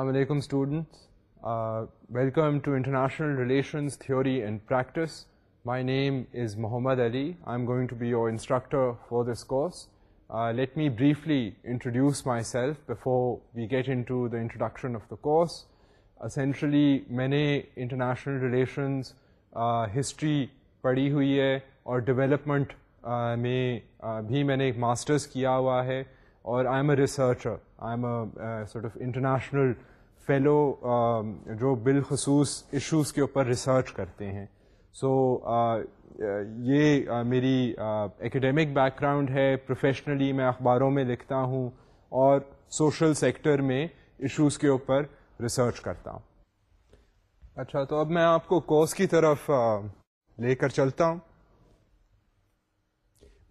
السلام علیکم students welcome to international relations theory and practice my name is Muhammad Ali I am going to be your instructor for this course let me briefly introduce myself before we get into the introduction of the course essentially میں نے international relations history پڑھی ہوئی ہے اور development میں بھی میں نے ماسٹرس کیا ہوا ہے اور I am a researcher I am a of international fellow um, جو بالخصوص ایشوز کے اوپر ریسرچ کرتے ہیں سو uh, uh, یہ uh, میری اکیڈیمک بیک گراؤنڈ ہے پروفیشنلی میں اخباروں میں لکھتا ہوں اور سوشل سیکٹر میں ایشوز کے اوپر ریسرچ کرتا ہوں اچھا تو اب میں آپ کو کورس کی طرف لے کر چلتا ہوں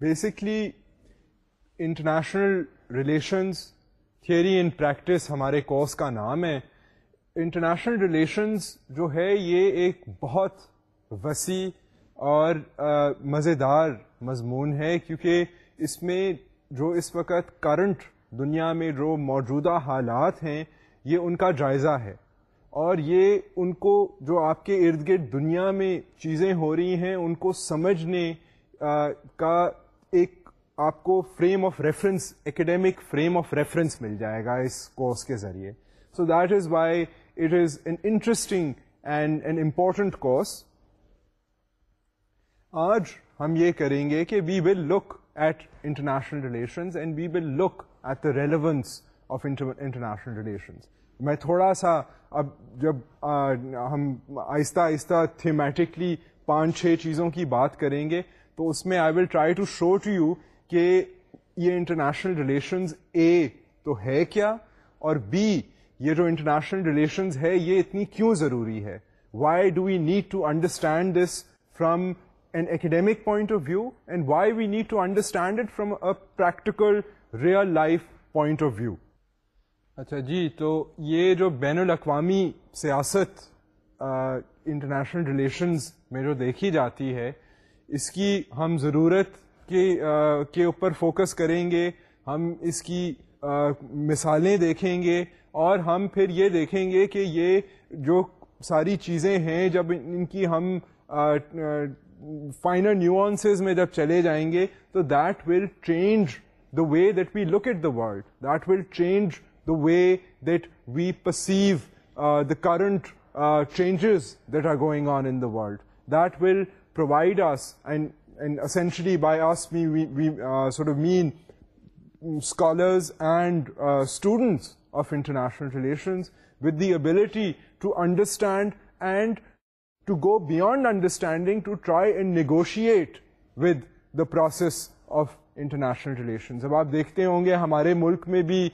basically international relations theory in practice ہمارے کورس کا نام ہے انٹرنیشنل ریلیشنز جو ہے یہ ایک بہت وسیع اور مزیدار مضمون ہے کیونکہ اس میں جو اس وقت کرنٹ دنیا میں جو موجودہ حالات ہیں یہ ان کا جائزہ ہے اور یہ ان کو جو آپ کے ارد گرد دنیا میں چیزیں ہو رہی ہیں ان کو سمجھنے کا ایک آپ کو frame of reference academic frame of reference مل جائے گا اس کورس کے ذریعے so that is why it is an interesting and an important course آج ہم یہ کریں گے کہ we will look at international relations and we will look at the relevance of international relations میں تھوڑا سا اب جب ہم آہستہ آہستہ تھیمیٹکلی پانچ چھ چیزوں کی بات کریں گے تو اس میں I will try to show to you کہ یہ انٹرنیشنل ریلیشنز اے تو ہے کیا اور بی یہ جو انٹرنیشنل ریلیشنز ہے یہ اتنی کیوں ضروری ہے why do we need to understand this from an academic point of view and why we need to understand it from a practical real life point of view اچھا جی تو یہ جو بین الاقوامی سیاست انٹرنیشنل ریلیشنز میں جو دیکھی جاتی ہے اس کی ہم ضرورت کے اوپر فوکس کریں گے ہم اس کی مثالیں دیکھیں گے اور ہم پھر یہ دیکھیں گے کہ یہ جو ساری چیزیں ہیں جب ان کی ہم فائنل نیوانسز میں جب چلے جائیں گے تو that will change the way that we look at the world that will change the way that we perceive the current changes that are going on in the world that will provide us and And essentially by us, we uh, sort of mean scholars and uh, students of international relations with the ability to understand and to go beyond understanding, to try and negotiate with the process of international relation اب آپ دیکھتے ہوں گے ہمارے ملک میں بھی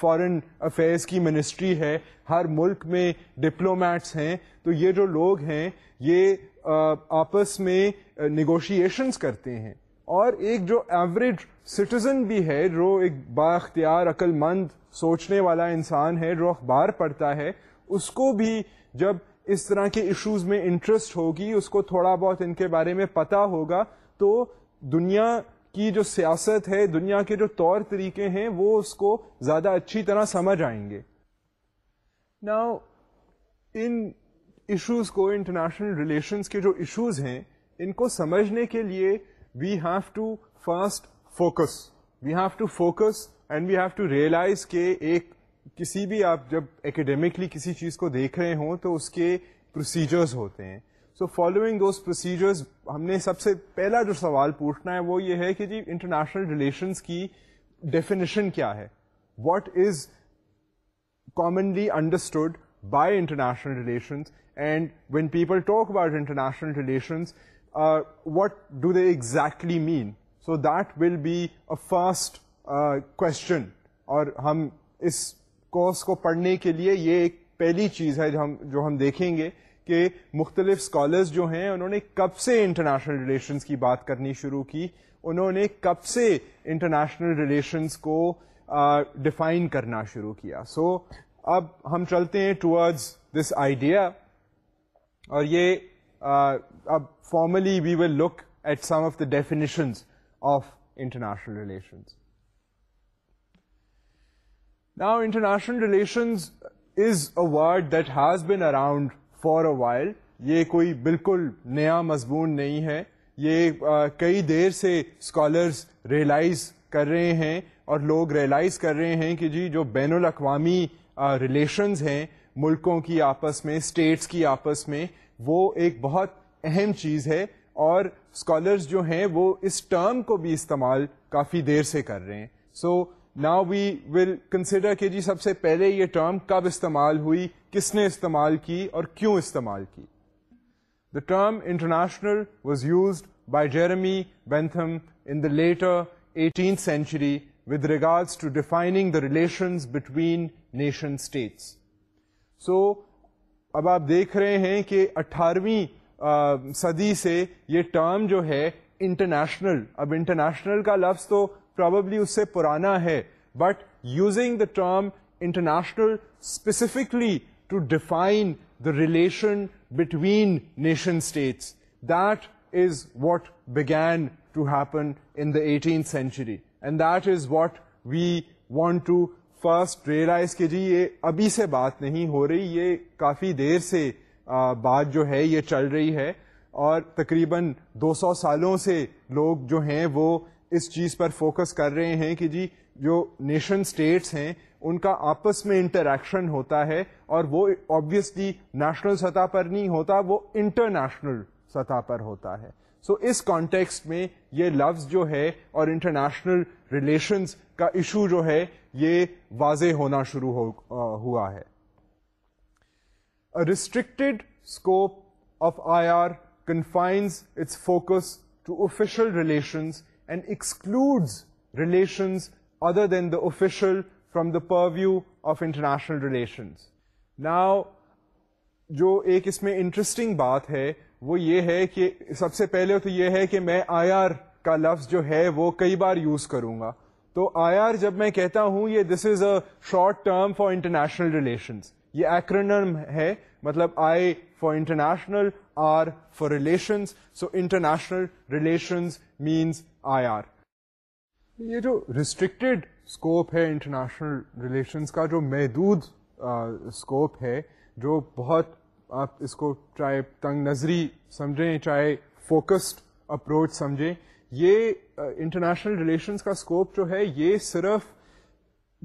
foreign affairs کی منسٹری ہے ہر ملک میں ڈپلومیٹس ہیں تو یہ جو لوگ ہیں یہ آپس میں نیگوشیشنس کرتے ہیں اور ایک جو ایوریج سٹیزن بھی ہے جو ایک با اختیار عقل مند سوچنے والا انسان ہے جو اخبار پڑھتا ہے اس کو بھی جب اس طرح کے ایشوز میں انٹرسٹ ہوگی اس کو تھوڑا بہت ان کے بارے میں پتہ ہوگا تو دنیا کی جو سیاست ہے دنیا کے جو طور طریقے ہیں وہ اس کو زیادہ اچھی طرح سمجھ آئیں گے نا ان ایشوز کو انٹرنیشنل ریلیشنس کے جو ایشوز ہیں ان کو سمجھنے کے لیے we have to first focus we have to focus and we have to realize کہ ایک کسی بھی آپ جب اکیڈیمکلی کسی چیز کو دیکھ رہے ہوں تو اس کے پروسیجرز ہوتے ہیں سو فالوئنگ دوز پروسیجرز ہم نے سب سے پہلا جو سوال پوچھنا ہے وہ یہ ہے کہ جی انٹرنیشنل ریلیشنس کی ڈیفینیشن کیا ہے what is commonly understood by international relations and when people talk about international relations what do they exactly mean so that will be a first question اور ہم اس کورس کو پڑھنے کے لیے یہ ایک پہلی چیز ہے جو ہم دیکھیں گے کہ مختلف اسکالرز جو ہیں انہوں نے کب سے انٹرنیشنل ریلیشنس کی بات کرنی شروع کی انہوں نے کب سے انٹرنیشنل ریلیشنس کو ڈیفائن uh, کرنا شروع کیا سو so, اب ہم چلتے ہیں ٹورڈز دس آئیڈیا اور یہ اب formally we will look at some of the definitions of international relations نا international relations is a word that has been around for a while یہ کوئی بالکل نیا مضمون نہیں ہے یہ کئی دیر سے اسکالرز ریئلائز کر رہے ہیں اور لوگ ریئلائز کر رہے ہیں کہ جی جو بین الاقوامی ریلیشنز ہیں ملکوں کی آپس میں اسٹیٹس کی آپس میں وہ ایک بہت اہم چیز ہے اور اسکالرس جو ہیں وہ اس ٹرم کو بھی استعمال کافی دیر سے کر رہے ہیں سو so, نا وی ول کنسیڈر کہ جی سب سے پہلے یہ ٹرم کب استعمال ہوئی کس نے استعمال کی اور کیوں استعمال کی the term international was used by Jeremy Bentham in the later eighteenth century with regards to defining the relations between nation states so اب آپ دیکھ رہے ہیں کہ اٹھارہویں صدی سے یہ ٹرم جو ہے انٹرنیشنل اب انٹرنیشنل کا لفظ تو پرابلی اس سے پرانا ہے but using the term international specifically to define the relation between nation states that is what begin to happen in the eighteenth century and that is what we want to first realize کہ جی یہ ابھی سے بات نہیں ہو رہی یہ کافی دیر سے بات جو ہے یہ چل رہی ہے اور تقریباً دو سو سالوں سے لوگ جو ہیں وہ اس چیز پر فوکس کر رہے ہیں کہ جی جو نیشن اسٹیٹس ہیں ان کا آپس میں انٹریکشن ہوتا ہے اور وہ آبویسلی نیشنل سطح پر نہیں ہوتا وہ انٹرنیشنل سطح پر ہوتا ہے سو so, اس کانٹیکسٹ میں یہ لفظ جو ہے اور انٹرنیشنل ریلیشنز کا ایشو جو ہے یہ واضح ہونا شروع ہو, آ, ہوا ہے restricted scope of I R confines its focus to official relations from the purview of international میں انٹرسٹنگ بات ہے وہ یہ ہے کہ سب سے پہلے تو یہ ہے کہ میں آئی آر کا لفظ جو ہے وہ کئی بار یوز کروں گا تو آئی آر جب میں کہتا ہوں یہ this is a short term for international relations یہ ایکرنم ہے مطلب I for international R for relations so international relations means I R یہ جو ریسٹرکٹیڈ اسکوپ ہے انٹرنیشنل ریلیشنس کا جو محدود اسکوپ ہے جو بہت آپ اس کو چاہے تنگ نظری سمجھیں چاہے فوکسڈ اپروچ سمجھیں یہ انٹرنیشنل ریلیشنس کا اسکوپ جو ہے یہ صرف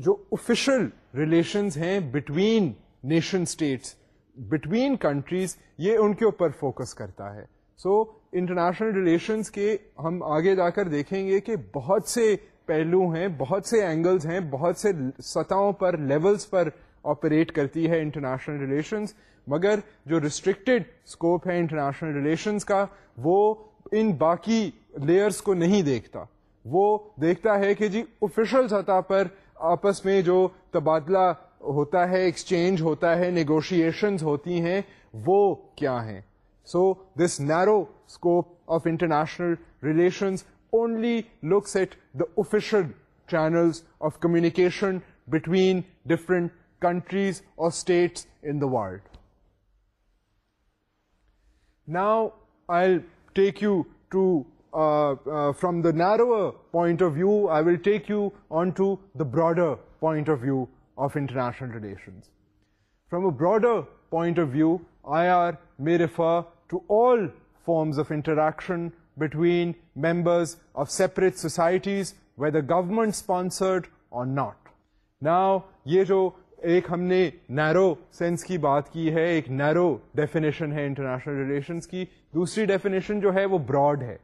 جو آفیشل ریلیشنز ہیں between nation states between countries یہ ان کے اوپر فوکس کرتا ہے سو انٹرنیشنل ریلیشنس کے ہم آگے جا کر دیکھیں گے کہ بہت سے پہلو ہیں بہت سے اینگلز ہیں بہت سے سطحوں پر لیولز پر آپریٹ کرتی ہے انٹرنیشنل ریلیشنس مگر جو ریسٹرکٹیڈ اسکوپ ہے انٹرنیشنل ریلیشنس کا وہ ان باقی لیئرس کو نہیں دیکھتا وہ دیکھتا ہے کہ جی آفیشل سطح پر آپس میں جو تبادلہ ہوتا ہے ایکسچینج ہوتا ہے نیگوشیشنز ہوتی ہیں وہ کیا ہیں so this narrow scope of international relations only looks at the the official channels of communication between different countries اور states in the world now I take you to from the narrower point of view I will take you on to the broader point of view of international relations. From a broader point of view I R refer refer to all forms of interaction between of of separate societies government-sponsored government sponsored اور not نا یہ جو ایک ہم نے نیرو sense کی بات کی ہے ایک نیرو ڈیفینیشن ہے انٹرنیشنل ریلیشنس کی دوسری ڈیفینیشن جو ہے وہ براڈ ہے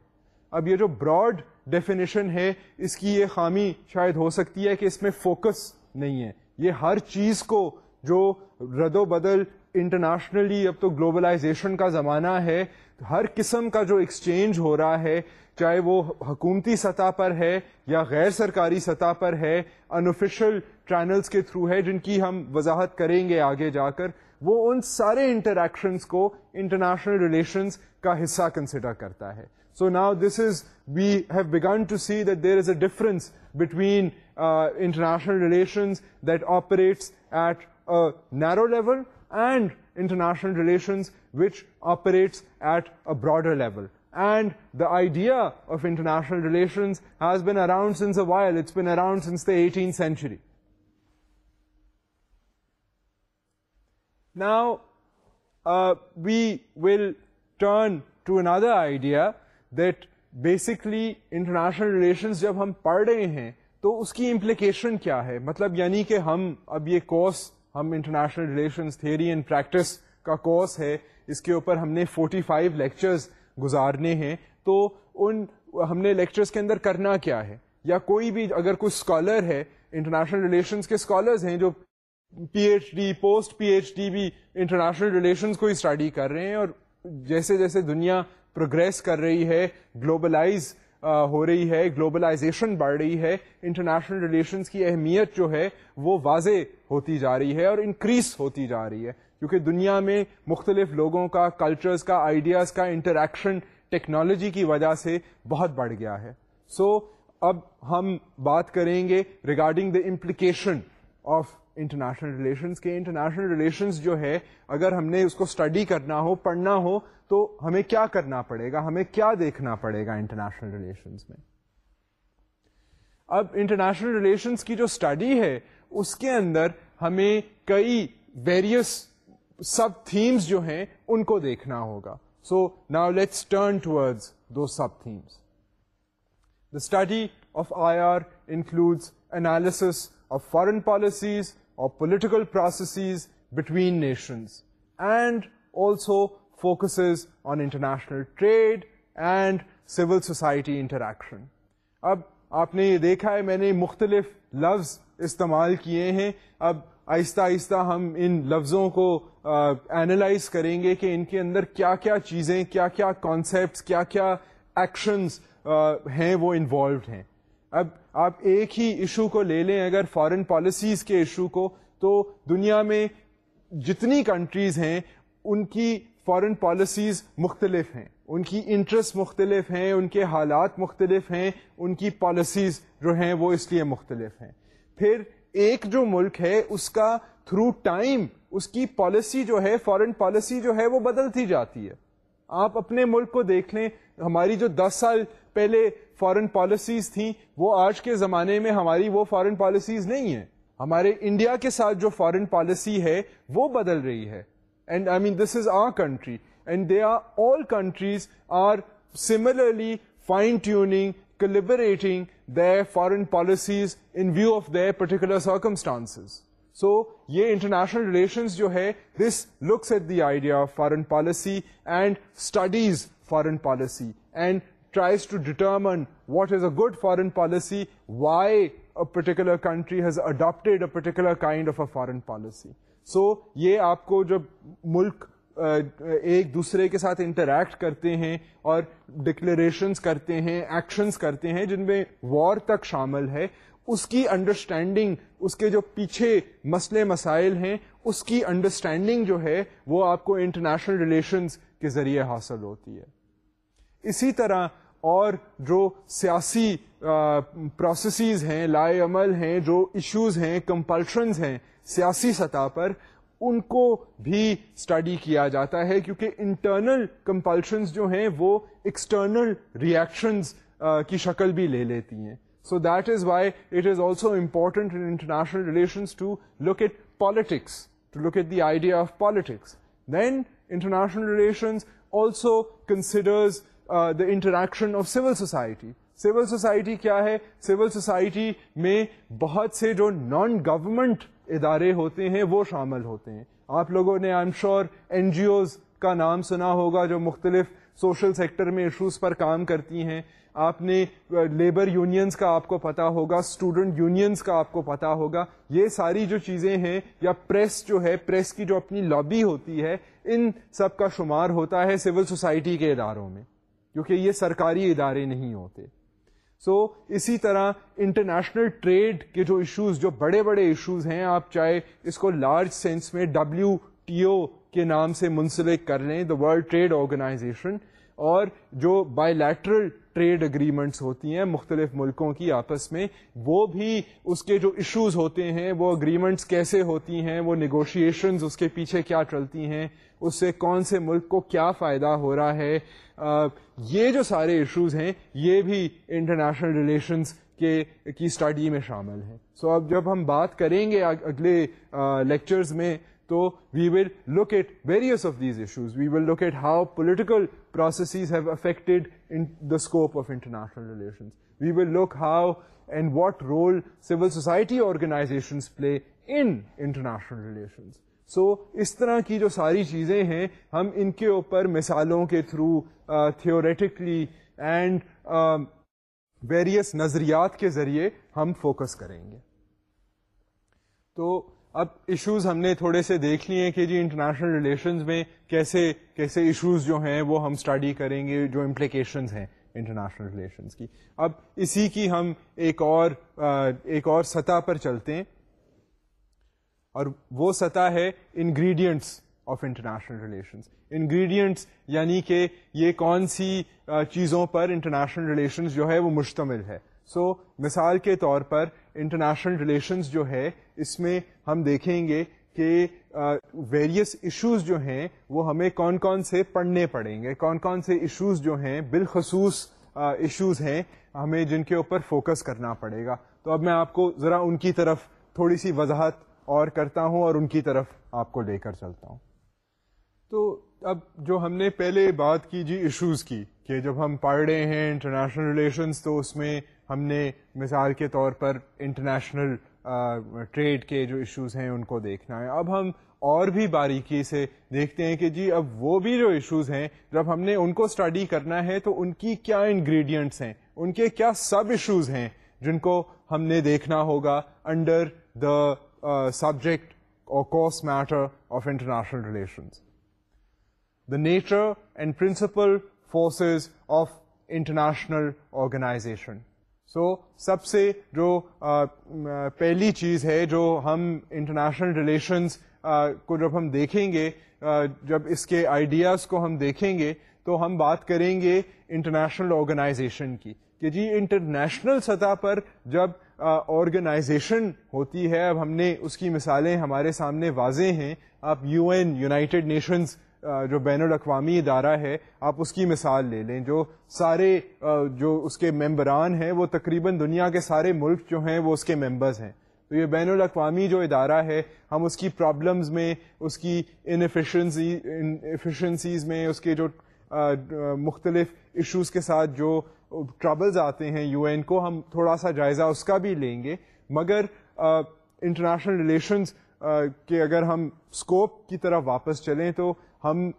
اب یہ جو براڈ ڈیفینیشن ہے اس کی یہ خامی شاید ہو سکتی ہے کہ اس میں فوکس نہیں ہے یہ ہر چیز کو جو رد و بدل انٹرنیشنلی اب تو گلوبلائزیشن کا زمانہ ہے ہر قسم کا جو ایکسچینج ہو رہا ہے چاہے وہ حکومتی سطح پر ہے یا غیر سرکاری سطح پر ہے انفیشل چینلز کے تھرو ہے جن کی ہم وضاحت کریں گے آگے جا کر وہ ان سارے انٹریکشنس کو انٹرنیشنل ریلیشنس کا حصہ کنسیڈر کرتا ہے so now this is we have begun to see that there is a difference between uh, international relations that operates at a narrow level and international relations which operates at a broader level. And the idea of international relations has been around since a while. It's been around since the 18th century. Now, uh, we will turn to another idea that basically international relations جب ہم پڑھ رہے ہیں تو اس کی implication کیا ہے مطلب یعنی کہ ہم اب یہ کورس ہم international relations theory and practice کا کورس ہے اس کے اوپر ہم نے 45 فائیو لیکچرز گزارنے ہیں تو ان ہم نے لیکچرز کے اندر کرنا کیا ہے یا کوئی بھی اگر کوئی اسکالر ہے انٹرنیشنل ریلیشنز کے اسکالرز ہیں جو P H D post P H D بھی انٹرنیشنل ریلیشنز کو اسٹڈی کر رہے ہیں اور جیسے جیسے دنیا پروگریس کر رہی ہے گلوبلائز ہو رہی ہے گلوبلائزیشن بڑھ رہی ہے انٹرنیشنل ریلیشنس کی اہمیت جو ہے وہ واضح ہوتی جا رہی ہے اور انکریز ہوتی جا رہی ہے کیونکہ دنیا میں مختلف لوگوں کا کلچرز کا آئیڈیاز کا انٹریکشن ٹیکنالوجی کی وجہ سے بہت بڑھ گیا ہے سو so, اب ہم بات کریں گے regarding the implication of international relations کے انٹرنیشنل ریلیشنس جو ہے اگر ہم نے اس کو اسٹڈی کرنا ہو پڑھنا ہو تو ہمیں کیا کرنا پڑے گا ہمیں کیا دیکھنا پڑے گا انٹرنیشنل ریلیشنس میں اب انٹرنیشنل ریلیشنس کی جو اسٹڈی ہے اس کے اندر ہمیں کئی ویریس سب تھیمس جو ہیں ان کو دیکھنا ہوگا so now let's turn towards do sub the study of I R includes analysis of foreign policies political processes between nations and also focuses on international trade and civil society interaction اب آپ نے یہ دیکھا ہے میں نے مختلف لفظ استعمال کیے ہیں اب آہستہ آہستہ ہم ان لفظوں کو اینالائز کریں گے کہ ان کے اندر کیا کیا چیزیں کیا کیا کانسیپٹس کیا کیا ایکشنز ہیں وہ انوالوڈ ہیں اب آپ ایک ہی ایشو کو لے لیں اگر فارن پالیسیز کے ایشو کو تو دنیا میں جتنی کنٹریز ہیں ان کی فارن پالیسیز مختلف ہیں ان کی انٹرسٹ مختلف ہیں ان کے حالات مختلف ہیں ان کی پالیسیز جو ہیں وہ اس لیے مختلف ہیں پھر ایک جو ملک ہے اس کا تھرو ٹائم اس کی پالیسی جو ہے فارن پالیسی جو ہے وہ بدلتی جاتی ہے آپ اپنے ملک کو دیکھ لیں ہماری جو دس سال پہلے فارن پالیسیز تھیں وہ آج کے زمانے میں ہماری وہ فارن پالیسیز نہیں ہیں ہمارے انڈیا کے ساتھ جو فارن پالیسی ہے وہ بدل رہی ہے and I mean this is our country and they are all countries are similarly fine tuning calibrating their foreign policies in view of their particular circumstances so یہ انٹرنیشنل ریلیشنز جو ہے this looks at the idea of foreign policy and studies foreign policy and tries to determine what is a good foreign policy why particular country has adapted a particular kind of a foreign policy so یہ آپ کو جب ملک ایک دوسرے کے ساتھ interact کرتے ہیں اور ڈکلریشنس کرتے ہیں ایکشنس کرتے ہیں جن میں وار تک شامل ہے اس کی انڈرسٹینڈنگ اس کے جو پیچھے مسئلے مسائل ہیں اس کی انڈرسٹینڈنگ جو ہے وہ آپ کو انٹرنیشنل ریلیشنز کے ذریعے حاصل ہوتی ہے اسی طرح اور جو سیاسی پروسیسز ہیں لائے عمل ہیں جو ایشوز ہیں کمپلشنز ہیں سیاسی سطح پر ان کو بھی اسٹڈی کیا جاتا ہے کیونکہ انٹرنل کمپلشنز جو ہیں وہ ایکسٹرنل ریئیکشنز کی شکل بھی لے لیتی ہیں so that is why it is also important international to to look look at at politics politics the idea of then international relations also considers the interaction of civil society civil society کیا ہے civil society میں بہت سے جو non government ادارے ہوتے ہیں وہ شامل ہوتے ہیں آپ لوگوں نے I am sure N G Os کا نام سنا ہوگا جو مختلف سوشل سیکٹر میں ایشوز پر کام کرتی ہیں آپ نے لیبر یونینس کا آپ کو پتا ہوگا اسٹوڈنٹ یونینس کا آپ کو پتا ہوگا یہ ساری جو چیزیں ہیں یا پریس جو ہے پریس کی جو اپنی لابی ہوتی ہے ان سب کا شمار ہوتا ہے سول سوسائٹی کے اداروں میں کیونکہ یہ سرکاری ادارے نہیں ہوتے سو so, اسی طرح انٹرنیشنل ٹریڈ کے جو ایشوز جو بڑے بڑے ایشوز ہیں آپ چاہے اس کو لارج سینس میں ڈبلیو ٹی او کے نام سے منسلک کر لیں دا ورلڈ ٹریڈ آرگنائزیشن اور جو بائی لیٹرل ٹریڈ اگریمنٹس ہوتی ہیں مختلف ملکوں کی آپس میں وہ بھی اس کے جو ایشوز ہوتے ہیں وہ اگریمنٹس کیسے ہوتی ہیں وہ نیگوشیشنز اس کے پیچھے کیا چلتی ہیں اس سے کون سے ملک کو کیا فائدہ ہو رہا ہے آ, یہ جو سارے ایشوز ہیں یہ بھی انٹرنیشنل ریلیشنز کے کی اسٹڈی میں شامل ہیں سو so, اب جب ہم بات کریں گے اگلے لیکچرز میں تو we will locate various of these issues we will locate how political international relations so اس طرح کی جو ساری چیزیں ہیں ہم ان کے اوپر مثالوں کے تھرو تھیوریٹکلی اینڈ ویریئس نظریات کے ذریعے ہم فوکس کریں گے تو اب ایشوز ہم نے تھوڑے سے دیکھ لیے کہ جی انٹرنیشنل ریلیشنز میں کیسے کیسے ایشوز جو ہیں وہ ہم اسٹڈی کریں گے جو امپلیکیشنز ہیں انٹرنیشنل ریلیشنز کی اب اسی کی ہم ایک اور ایک اور سطح پر چلتے ہیں اور وہ سطح ہے ingredients of international relations ingredients یعنی کہ یہ کون سی چیزوں پر انٹرنیشنل ریلیشنز جو ہے وہ مشتمل ہے سو so, مثال کے طور پر انٹرنیشنل ریلیشنز جو ہے اس میں ہم دیکھیں گے کہ ویریس uh, ایشوز جو ہیں وہ ہمیں کون کون سے پڑھنے پڑیں گے کون کون سے ایشوز جو ہیں بالخصوص ایشوز uh, ہیں ہمیں جن کے اوپر فوکس کرنا پڑے گا تو اب میں آپ کو ذرا ان کی طرف تھوڑی سی وضاحت اور کرتا ہوں اور ان کی طرف آپ کو لے کر چلتا ہوں تو اب جو ہم نے پہلے بات کی جی ایشوز کی کہ جب ہم پڑھ رہے ہیں انٹرنیشنل ریلیشنس تو اس میں ہم نے مثال کے طور پر انٹرنیشنل ٹریڈ کے جو ایشوز ہیں ان کو دیکھنا ہے اب ہم اور بھی باریکی سے دیکھتے ہیں کہ جی اب وہ بھی جو ایشوز ہیں جب ہم نے ان کو اسٹڈی کرنا ہے تو ان کی کیا انگریڈینٹس ہیں ان کے کیا سب ایشوز ہیں جن کو ہم نے دیکھنا ہوگا انڈر دا سبجیکٹ اور course matter of international relations the nature and principal forces of international organisation so سب سے جو پہلی چیز ہے جو ہم انٹرنیشنل ریلیشنس کو جب ہم دیکھیں گے جب اس کے آئیڈیاز کو ہم دیکھیں گے تو ہم بات کریں گے انٹرنیشنل آرگنائزیشن کی کہ جی انٹرنیشنل سطح پر جب آرگنائزیشن ہوتی ہے اب ہم نے اس کی مثالیں ہمارے سامنے واضح ہیں آپ یو این یونائٹیڈ نیشنز جو بین الاقوامی ادارہ ہے آپ اس کی مثال لے لیں جو سارے جو اس کے ممبران ہیں وہ تقریباً دنیا کے سارے ملک جو ہیں وہ اس کے ممبرز ہیں تو یہ بین الاقوامی جو ادارہ ہے ہم اس کی پرابلمز میں اس کی انفیشنسی انفیشنسیز میں اس کے جو مختلف ایشوز کے ساتھ جو ٹربلز آتے ہیں یو این کو ہم تھوڑا سا جائزہ اس کا بھی لیں گے مگر انٹرنیشنل ریلیشنز کہ اگر ہم اسکوپ کی طرف واپس چلیں تو ہم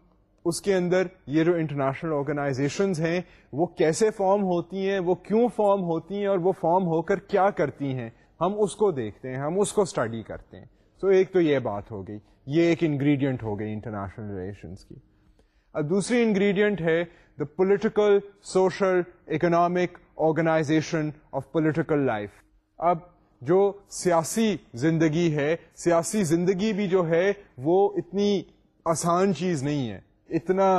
اس کے اندر یہ جو انٹرنیشنل آرگنائزیشنز ہیں وہ کیسے فارم ہوتی ہیں وہ کیوں فارم ہوتی ہیں اور وہ فارم ہو کر کیا کرتی ہیں ہم اس کو دیکھتے ہیں ہم اس کو اسٹڈی کرتے ہیں سو ایک تو یہ بات ہو گئی یہ ایک انگریڈینٹ ہو گئی انٹرنیشنل ریلیشنس کی اب دوسری انگریڈینٹ ہے the political social economic organisation of political life اب جو سیاسی زندگی ہے سیاسی زندگی بھی جو ہے وہ اتنی آسان چیز نہیں ہے اتنا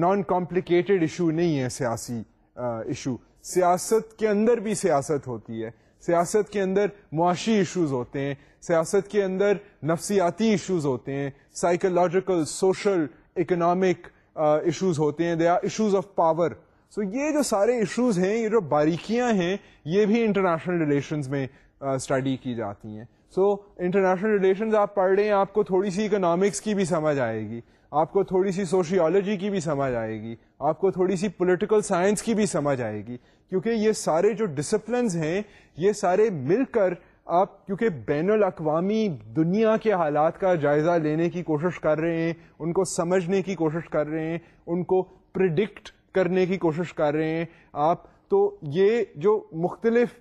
نان کمپلیکیٹڈ ایشو نہیں ہے سیاسی ایشو سیاست کے اندر بھی سیاست ہوتی ہے سیاست کے اندر معاشی ایشوز ہوتے ہیں سیاست کے اندر نفسیاتی ایشوز ہوتے ہیں سائیکولوجیکل سوشل اکنامک ایشوز ہوتے ہیں they are issues of power so یہ جو سارے ایشوز ہیں یہ جو باریکیاں ہیں یہ بھی انٹرنیشنل ریلیشنز میں اسٹڈی کی جاتی ہیں سو انٹرنیشنل ریلیشنز آپ پڑھ رہے ہیں آپ کو تھوڑی سی اکنامکس کی بھی سمجھ آئے گی آپ کو تھوڑی سی سوشیولوجی کی بھی سمجھ آئے گی آپ کو تھوڑی سی پولیٹیکل سائنس کی بھی سمجھ آئے گی کیونکہ یہ سارے جو ڈسپلنز ہیں یہ سارے مل کر آپ کیونکہ بین الاقوامی دنیا کے حالات کا جائزہ لینے کی کوشش کر رہے ہیں ان کو سمجھنے کی کوشش کر رہے ہیں ان کو پرڈکٹ کرنے کی کوشش کر رہے ہیں آپ تو یہ جو مختلف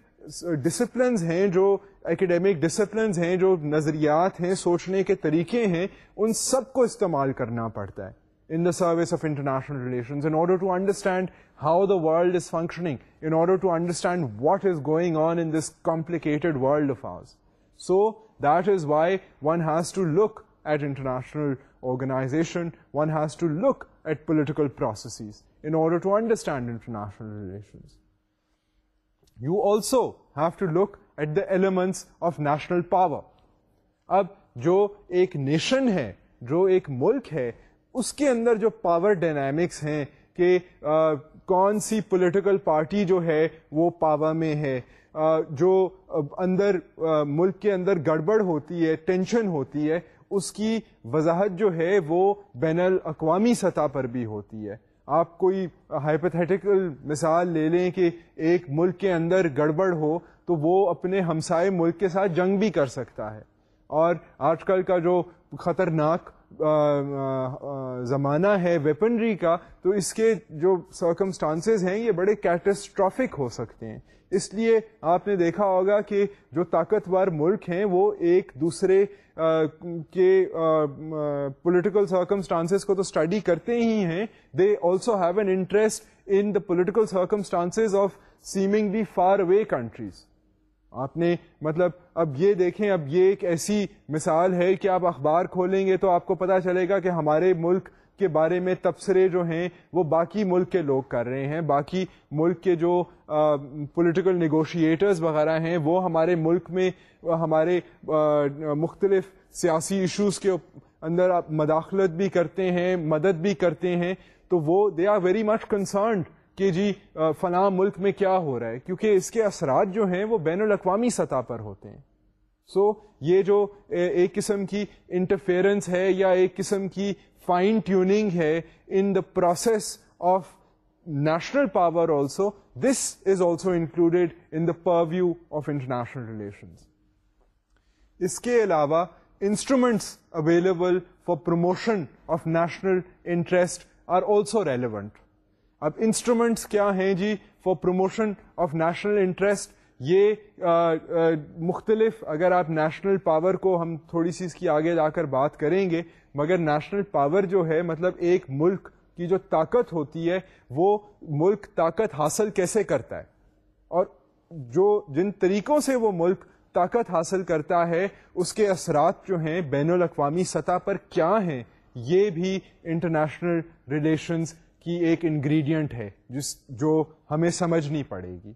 ڈسپلنز ہیں جو اکیڈیمک ڈسپلنز ہیں جو نظریات ہیں سوچنے کے طریقے ہیں ان سب کو استعمال کرنا پڑتا ہے in the service of international in order to understand how the world is functioning in order to understand what is going on in this complicated world of ours so that is why one has to look at international organization one has to look at political processes in order to understand international relations you also have to look at the elements of national power اب جو ایک nation ہے جو ایک ملک ہے اس کے اندر جو پاور ڈائنامکس ہیں کہ کون سی پولیٹیکل پارٹی جو ہے وہ پاور میں ہے جو اندر ملک کے اندر گڑبڑ ہوتی ہے ٹینشن ہوتی ہے اس کی وضاحت جو ہے وہ بین الاقوامی سطح پر بھی ہوتی ہے آپ کوئی ہائپتھیٹیکل مثال لے لیں کہ ایک ملک کے اندر گڑبڑ ہو تو وہ اپنے ہمسائے ملک کے ساتھ جنگ بھی کر سکتا ہے اور آج کل کا جو خطرناک زمانہ ہے ویپنری کا تو اس کے جو سرکمسٹانسز ہیں یہ بڑے کیٹسٹرافک ہو سکتے ہیں اس لیے آپ نے دیکھا ہوگا کہ جو طاقتور ملک ہیں وہ ایک دوسرے کے پولیٹیکل کو تو اسٹڈی کرتے ہی ہیں they also have an interest in the political circumstance of seeming countries آپ نے مطلب اب یہ دیکھیں اب یہ ایک ایسی مثال ہے کہ آپ اخبار کھولیں گے تو آپ کو پتا چلے گا کہ ہمارے ملک کے بارے میں تبصرے جو ہیں وہ باقی ملک کے لوگ کر رہے ہیں باقی ملک کے جو پولیٹیکل نیگوشیٹرز وغیرہ ہیں وہ ہمارے ملک میں ہمارے مختلف سیاسی ایشوز کے اندر آپ مداخلت بھی کرتے ہیں مدد بھی کرتے ہیں تو وہ they are very much concerned کہ جی فلاں ملک میں کیا ہو رہا ہے کیونکہ اس کے اثرات جو ہیں وہ بین الاقوامی سطح پر ہوتے ہیں سو so, یہ جو ایک قسم کی انٹرفیئرنس ہے یا ایک قسم کی فائن ٹیوننگ ہے in the process of national power also this is also included in the purview of international relation اس کے علاوہ instruments available for promotion of national interest are also relevant اب انسٹرومینٹس کیا ہیں جی for promotion of national interest یہ مختلف اگر آپ national power کو ہم تھوڑی سی اس کی آگے جا کر بات کریں گے مگر نیشنل پاور جو ہے مطلب ایک ملک کی جو طاقت ہوتی ہے وہ ملک طاقت حاصل کیسے کرتا ہے اور جو جن طریقوں سے وہ ملک طاقت حاصل کرتا ہے اس کے اثرات جو ہیں بین الاقوامی سطح پر کیا ہیں یہ بھی انٹرنیشنل ریلیشنز کی ایک انگریڈینٹ ہے جس جو ہمیں سمجھنی پڑے گی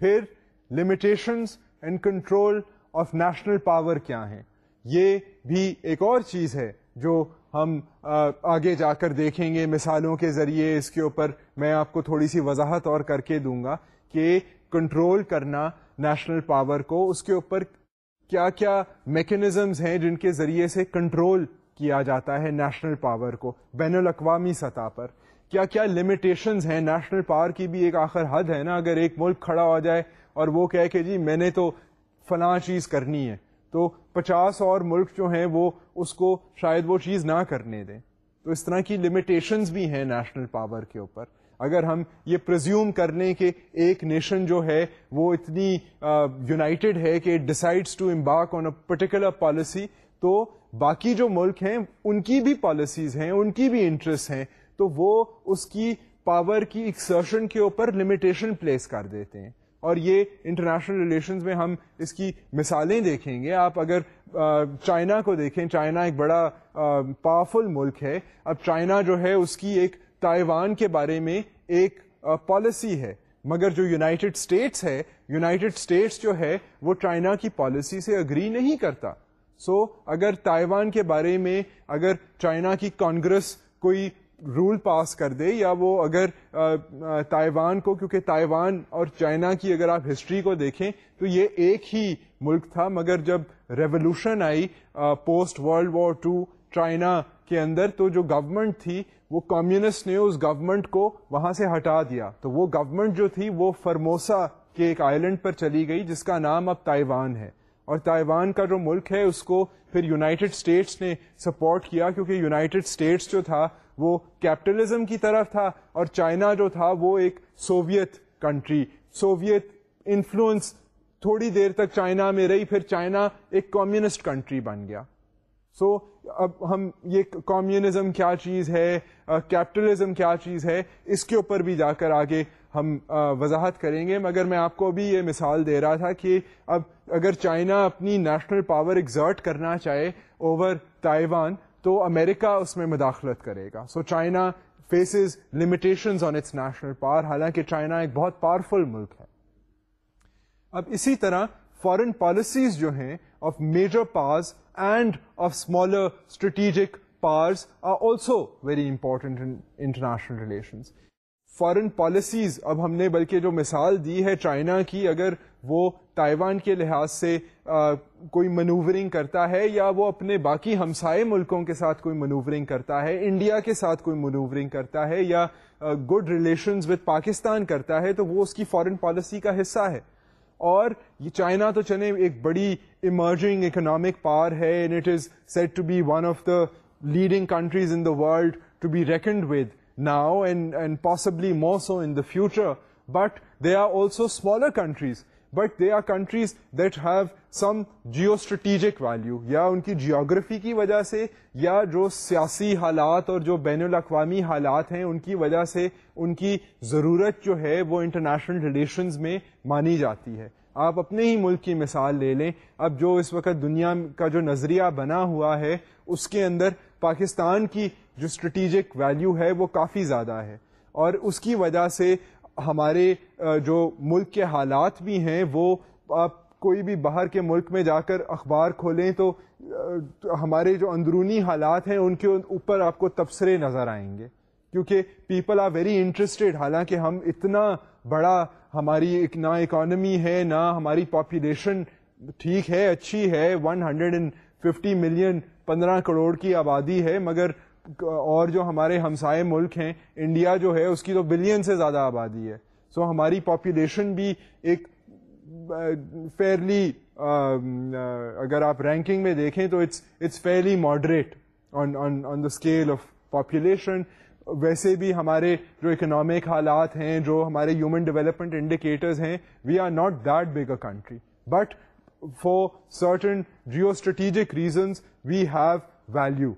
پھر limitations and control of national power کیا ہیں یہ بھی ایک اور چیز ہے جو ہم آگے جا کر دیکھیں گے مثالوں کے ذریعے اس کے اوپر میں آپ کو تھوڑی سی وضاحت اور کر کے دوں گا کہ کنٹرول کرنا نیشنل پاور کو اس کے اوپر کیا کیا میکنزمز ہیں جن کے ذریعے سے کنٹرول کیا جاتا ہے نیشنل پاور کو بین الاقوامی سطح پر کیا کیا لمیٹیشنز ہیں نیشنل پاور کی بھی ایک آخر حد ہے نا اگر ایک ملک کھڑا ہو جائے اور وہ کہے کہ جی میں نے تو فلاں چیز کرنی ہے تو پچاس اور ملک جو ہیں وہ اس کو شاید وہ چیز نہ کرنے دیں تو اس طرح کی لمیٹیشنز بھی ہیں نیشنل پاور کے اوپر اگر ہم یہ پرزیوم کر لیں کہ ایک نیشن جو ہے وہ اتنی یوناٹیڈ ہے کہ decides to embark on a particular policy تو باقی جو ملک ہیں ان کی بھی پالیسیز ہیں ان کی بھی انٹرسٹ ہیں تو وہ اس کی پاور کی ایکسرشن کے اوپر لمیٹیشن پلیس کر دیتے ہیں اور یہ انٹرنیشنل ریلیشنز میں ہم اس کی مثالیں دیکھیں گے آپ اگر چائنا کو دیکھیں چائنا ایک بڑا پاورفل ملک ہے اب چائنا جو ہے اس کی ایک تائیوان کے بارے میں ایک پالیسی ہے مگر جو یونائٹڈ اسٹیٹس ہے یونائٹڈ اسٹیٹس جو ہے وہ چائنا کی پالیسی سے اگری نہیں کرتا سو so, اگر تائیوان کے بارے میں اگر چائنا کی کانگریس کوئی رول پاس کر دے یا وہ اگر تائیوان کو کیونکہ تائیوان اور چائنا کی اگر آپ ہسٹری کو دیکھیں تو یہ ایک ہی ملک تھا مگر جب ریولوشن آئی post World War two China کے اندر تو جو گورنمنٹ تھی وہ کمیونسٹ نے اس گورنمنٹ کو وہاں سے ہٹا دیا تو وہ گورنمنٹ جو تھی وہ فرموسا کے ایک آئیلینڈ پر چلی گئی جس کا نام اب تائیوان ہے اور تائیوان کا جو ملک ہے اس کو پھر یونائٹیڈ اسٹیٹس نے سپورٹ کیا کیونکہ یونائٹڈ اسٹیٹس جو تھا وہ کیپٹلزم کی طرف تھا اور چائنا جو تھا وہ ایک سوویت کنٹری سوویت انفلوئنس تھوڑی دیر تک چائنا میں رہی پھر چائنا ایک کمیونسٹ کنٹری بن گیا سو so, اب ہم یہ کمیونزم کیا چیز ہے کیپٹلزم کیا چیز ہے اس کے اوپر بھی جا کر آگے ہم وضاحت کریں گے مگر میں آپ کو ابھی یہ مثال دے رہا تھا کہ اب اگر چائنا اپنی نیشنل پاور ایگزرٹ کرنا چاہے اوور تائیوان تو امریکہ اس میں مداخلت کرے گا so China faces limitation on its national power حالانکہ چائنا ایک بہت پاورفل ملک ہے اب اسی طرح فارن پالیسیز جو ہیں of major powers and of smaller strategic powers are also very important international relations foreign policies اب ہم نے بلکہ جو مثال دی ہے چائنا کی اگر وہ تائیوان کے لحاظ سے کوئی منورنگ کرتا ہے یا وہ اپنے باقی ہمسائے ملکوں کے ساتھ کوئی منوورنگ کرتا ہے انڈیا کے ساتھ کوئی منورنگ کرتا ہے یا گڈ ریلیشنز وتھ پاکستان کرتا ہے تو وہ اس کی فارن پالیسی کا حصہ ہے اور یہ چائنا تو چلے ایک بڑی ایمرجنگ اکنامک پار ہے and it is set to be one of the leading countries in the world to be reckoned with now and and possibly more so in the future but they are also smaller countries but they are countries that have some geostrategic value یا ان کی geography کی وجہ سے یا جو سیاسی حالات اور جو بین الاقوامی حالات ہیں ان کی وجہ سے ان کی ضرورت جو ہے وہ انٹرنیشنل ریلیشنز میں مانی جاتی ہے آپ اپنے ہی ملک کی مثال لے لیں اب جو اس وقت دنیا کا جو نظریہ بنا ہوا ہے اس کے اندر پاکستان کی جو اسٹریٹیجک ویلیو ہے وہ کافی زیادہ ہے اور اس کی وجہ سے ہمارے جو ملک کے حالات بھی ہیں وہ آپ کوئی بھی باہر کے ملک میں جا کر اخبار کھولیں تو ہمارے جو اندرونی حالات ہیں ان کے اوپر آپ کو تبصرے نظر آئیں گے کیونکہ پیپل آر ویری انٹرسٹیڈ حالانکہ ہم اتنا بڑا ہماری نہ اکانومی ہے نہ ہماری پاپولیشن ٹھیک ہے اچھی ہے one hundred and fifty million پندرہ کروڑ کی آبادی ہے مگر اور جو ہمارے ہمسائے ملک ہیں انڈیا جو ہے اس کی تو بلین سے زیادہ آبادی ہے سو so, ہماری پاپولیشن بھی ایک فیئرلی اگر آپ رینکنگ میں دیکھیں تو it's it's fairly moderate on the scale of population ویسے بھی ہمارے جو اکنامک حالات ہیں جو ہمارے ہیومن ڈیولپمنٹ انڈیکیٹرز ہیں we are not that big a country but for certain geostrategic reasons we have value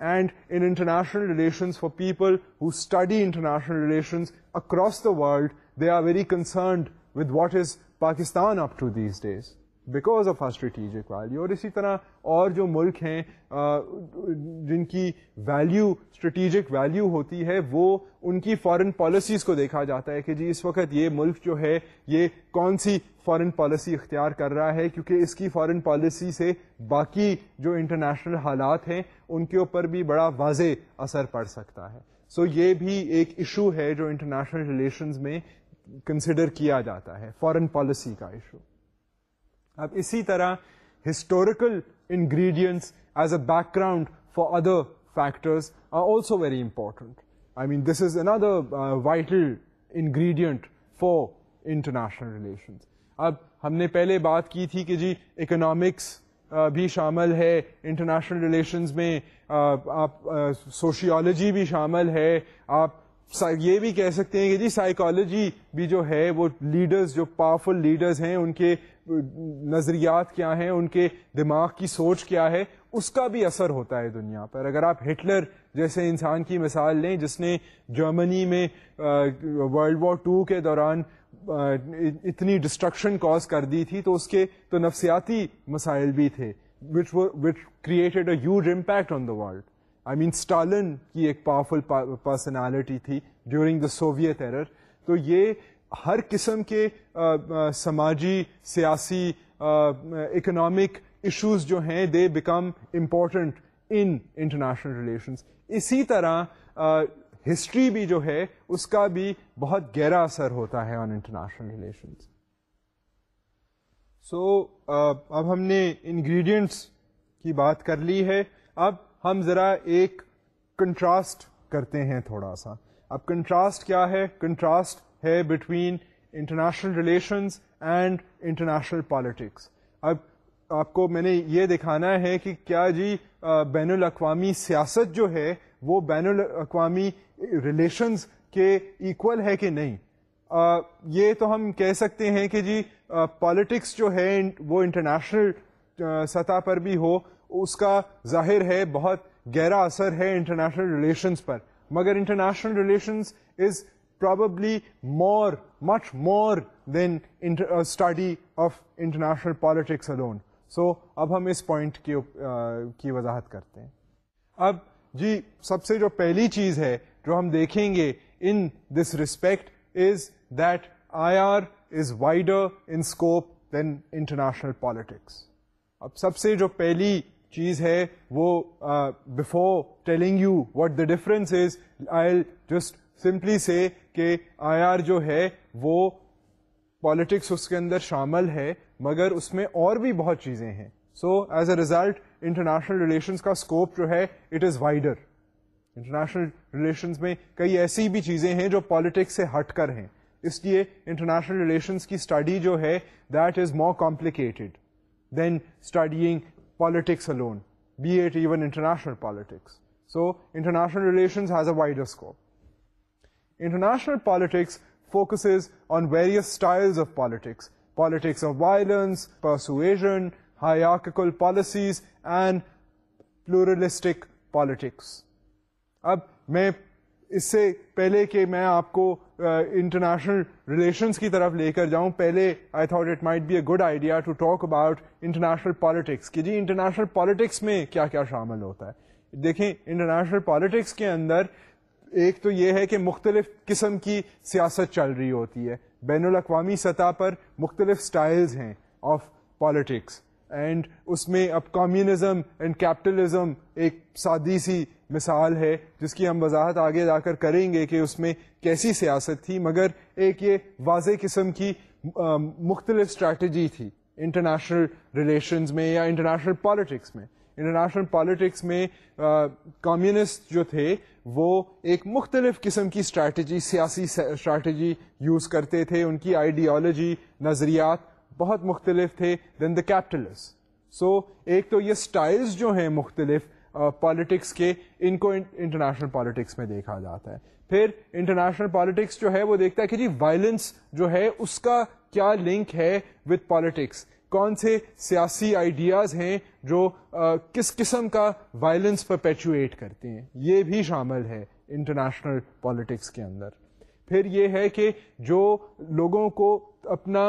and international for people who study international across the world they are very concerned with what is Pakistan up to these days because of a strategic value اور اسی طرح اور جو ملک ہیں جن کی value strategic value ہوتی ہے وہ ان کی فارن پالیسیز کو دیکھا جاتا ہے کہ جی اس وقت یہ ملک جو ہے یہ کون سی فارن پالیسی اختیار کر رہا ہے کیونکہ اس کی فارن پالیسی سے باقی جو انٹرنیشنل حالات ہیں ان کے اوپر بھی بڑا واضح اثر پڑ سکتا ہے سو یہ بھی ایک ایشو ہے جو انٹرنیشنل ریلیشنز میں کنسیڈر کیا جاتا ہے فارن پالیسی کا ایشو اب اسی طرح historical ingredients as a background for other factors are also very important I mean this is another vital ingredient for international relations اب ہم نے پہلے بات کی تھی کہ جی اکنامکس بھی شامل ہے انٹرنیشنل ریلیشنز میں آپ سوشیالوجی بھی شامل ہے آپ یہ بھی کہہ سکتے ہیں کہ جی سائیکالوجی بھی جو ہے وہ لیڈرز جو پاورفل لیڈرز ہیں ان کے نظریات کیا ہیں ان کے دماغ کی سوچ کیا ہے اس کا بھی اثر ہوتا ہے دنیا پر اگر آپ ہٹلر جیسے انسان کی مثال لیں جس نے جرمنی میں ورلڈ وار ٹو کے دوران اتنی ڈسٹرکشن کاز کر دی تھی تو اس کے تو نفسیاتی مسائل بھی تھے which which created a huge impact on the world I mean Stalin کی ایک پاورفل پرسنالٹی تھی ڈیورنگ دا سوویت ایرر تو یہ ہر قسم کے سماجی سیاسی اکنامک ایشوز جو ہیں they become important in international relations اسی طرح ہسٹری بھی جو ہے اس کا بھی بہت گہرا اثر ہوتا ہے آن انٹرنیشنل ریلیشن سو اب ہم نے انگریڈینٹس کی بات کر لی ہے اب ہم ذرا ایک کنٹراسٹ کرتے ہیں تھوڑا سا اب کنٹراسٹ کیا ہے کنٹراسٹ ہے between international relations and international politics اب آپ کو میں نے یہ دکھانا ہے کہ کیا جی uh, بین الاقوامی سیاست جو ہے وہ بین الاقوامی ریلیشنز کے ایکول ہے کہ نہیں یہ تو ہم کہہ سکتے ہیں کہ جی پالیٹکس جو ہے وہ انٹرنیشنل سطح پر بھی ہو اس کا ظاہر ہے بہت گہرا اثر ہے انٹرنیشنل ریلیشنس پر مگر international relations is probably more much more than study of international politics alone so اب ہم اس پوائنٹ کی وضاحت کرتے ہیں اب جی سب سے جو پہلی چیز ہے جو ہم دیکھیں گے in this respect is that I R is wider in scope than international politics اب سب سے جو پہلی چیز ہے وہ before telling you what the difference is I just simply say کہ آئی آر جو ہے وہ پالیٹکس اس کے اندر شامل ہے مگر اس میں اور بھی بہت چیزیں ہیں so as a result international relations کا اسکوپ جو ہے it is wider international relations میں کئی ایسی بھی چیزیں ہیں جو پالیٹکس سے ہٹ کر ہیں اس لیے انٹرنیشنل ریلیشنس کی اسٹڈی جو ہے that is more complicated than studying international politics so international relations has a wider scope international politics focuses on various styles of politics politics of violence persuasion policies and pluralistic politics اب میں اس سے پہلے کہ میں آپ کو international relations کی طرف لے کر جاؤں پہلے I thought it might be a good idea to talk about international politics کہ جی انٹرنیشنل پالیٹکس میں کیا کیا شامل ہوتا ہے دیکھیں انٹرنیشنل پالیٹکس کے اندر ایک تو یہ ہے کہ مختلف قسم کی سیاست چل رہی ہوتی ہے بین الاقوامی سطح پر مختلف سٹائلز ہیں آف پالیٹکس اینڈ اس میں اب کمیونزم اینڈ کیپٹلزم ایک سادی سی مثال ہے جس کی ہم وضاحت آگے جا کر کریں گے کہ اس میں کیسی سیاست تھی مگر ایک یہ واضح قسم کی مختلف اسٹریٹجی تھی انٹرنیشنل ریلیشنز میں یا انٹرنیشنل پالیٹکس میں انٹرنیشنل پالیٹکس میں کمیونسٹ جو تھے وہ ایک مختلف قسم کی اسٹریٹجی سیاسی اسٹریٹجی یوز کرتے تھے ان کی آئیڈیالوجی نظریات بہت مختلف تھے دین دا کیپٹلسٹ سو ایک تو یہ اسٹائلس جو ہیں مختلف پالیٹکس کے ان کو انٹرنیشنل پالیٹکس میں دیکھا جاتا ہے پھر انٹرنیشنل پالیٹکس جو ہے وہ دیکھتا ہے کہ جی وائلنس جو ہے اس کا کیا لنک ہے وتھ پالیٹکس کون سے سیاسی آئیڈیاز ہیں جو کس قسم کا وائلنس پر پیچویٹ کرتے ہیں یہ بھی شامل ہے انٹرنیشنل پالیٹکس کے اندر پھر یہ ہے کہ جو لوگوں کو اپنا